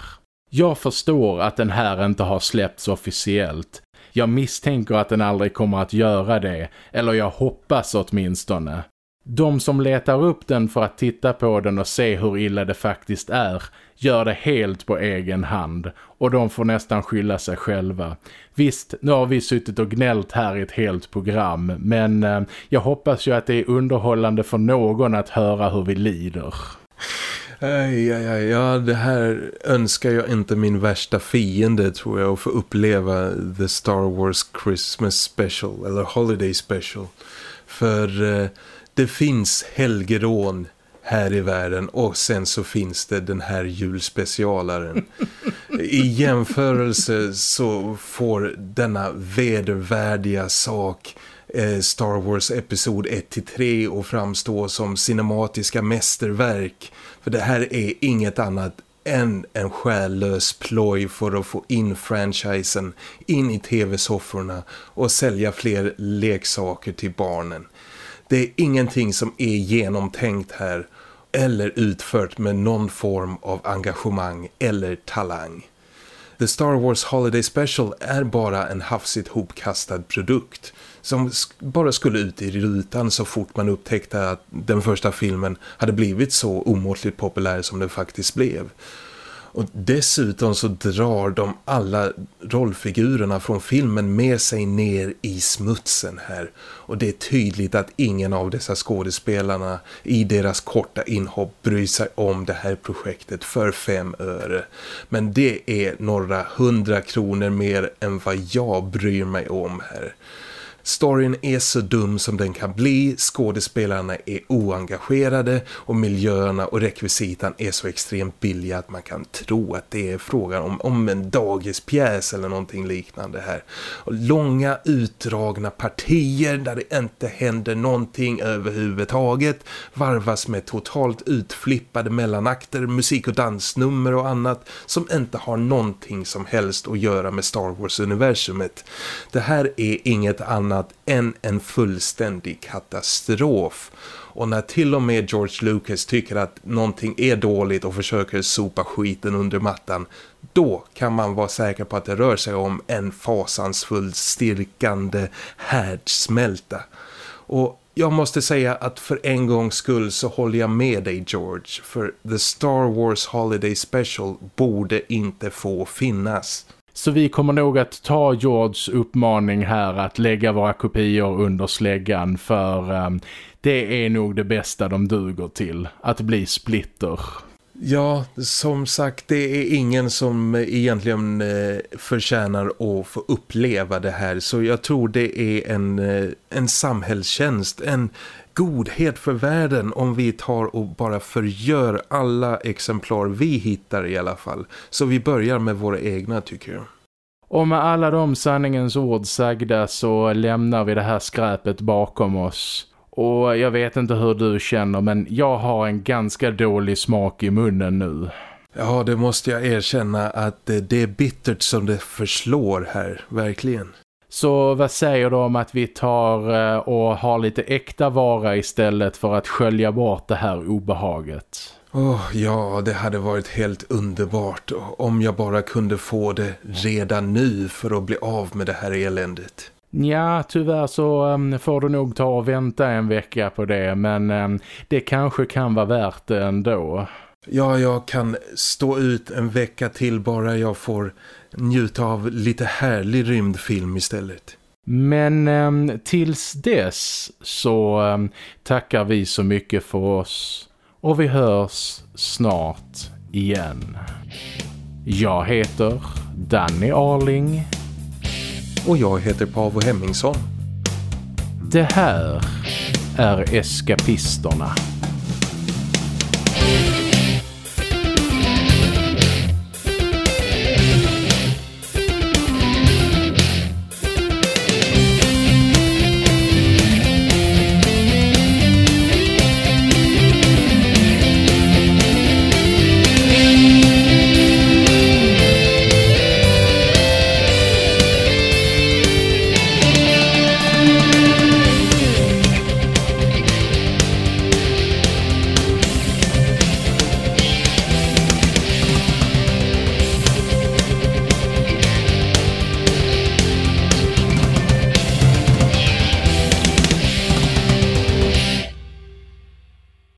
Jag förstår att den här inte har släppts officiellt. Jag misstänker att den aldrig kommer att göra det, eller jag hoppas åtminstone. De som letar upp den för att titta på den och se hur illa det faktiskt är gör det helt på egen hand och de får nästan skylla sig själva. Visst, nu har vi suttit och gnällt här i ett helt program men eh, jag hoppas ju att det är underhållande för någon att höra hur vi lider. Aj, aj, aj, ja, det här önskar jag inte min värsta fiende tror jag att få uppleva The Star Wars Christmas Special eller Holiday Special. För eh, det finns helgerån här i världen och sen så finns det den här julspecialaren. <laughs> I jämförelse så får denna vedervärdiga sak eh, Star Wars episod 1-3 och framstå som cinematiska mästerverk. För det här är inget annat än en själlös ploj för att få in franchisen in i tv-sofforna och sälja fler leksaker till barnen. Det är ingenting som är genomtänkt här eller utfört med någon form av engagemang eller talang. The Star Wars Holiday Special är bara en hafsigt hopkastad produkt som bara skulle ut i rutan så fort man upptäckte att den första filmen hade blivit så omåtligt populär som den faktiskt blev. Och dessutom så drar de alla rollfigurerna från filmen med sig ner i smutsen här. Och det är tydligt att ingen av dessa skådespelarna i deras korta inhopp bryr sig om det här projektet för fem öre. Men det är några hundra kronor mer än vad jag bryr mig om här. Storyn är så dum som den kan bli, skådespelarna är oengagerade och miljöerna och rekvisitan är så extremt billiga att man kan tro att det är frågan om, om en dagispjäs eller någonting liknande här. Och långa utdragna partier där det inte händer någonting överhuvudtaget varvas med totalt utflippade mellanakter, musik- och dansnummer och annat som inte har någonting som helst att göra med Star Wars-universumet. Det här är inget annat än en fullständig katastrof. Och när till och med George Lucas tycker att någonting är dåligt och försöker sopa skiten under mattan, då kan man vara säker på att det rör sig om en fasansfull stirkande härdsmälta. Och jag måste säga att för en gångs skull så håller jag med dig George. För The Star Wars Holiday Special borde inte få finnas. Så vi kommer nog att ta Georges uppmaning här att lägga våra kopior under släggan för um, det är nog det bästa de duger till, att bli splitter. Ja, som sagt, det är ingen som eh, egentligen eh, förtjänar att få uppleva det här. Så jag tror det är en, eh, en samhällstjänst, en godhet för världen om vi tar och bara förgör alla exemplar vi hittar i alla fall. Så vi börjar med våra egna tycker jag. Och med alla de sanningens ord sagda så lämnar vi det här skräpet bakom oss. Och jag vet inte hur du känner men jag har en ganska dålig smak i munnen nu. Ja, det måste jag erkänna att det är bittert som det förslår här, verkligen. Så vad säger du om att vi tar eh, och har lite äkta vara istället för att skölja bort det här obehaget? Oh, ja, det hade varit helt underbart om jag bara kunde få det redan nu för att bli av med det här eländet. Ja, tyvärr så um, får du nog ta och vänta en vecka på det men um, det kanske kan vara värt det ändå. Ja, jag kan stå ut en vecka till bara jag får njuta av lite härlig rymdfilm istället. Men um, tills dess så tackar vi så mycket för oss och vi hörs snart igen. Jag heter Danny Arling. Och jag heter Pavo Hemmingsson. Det här är Eskapisterna.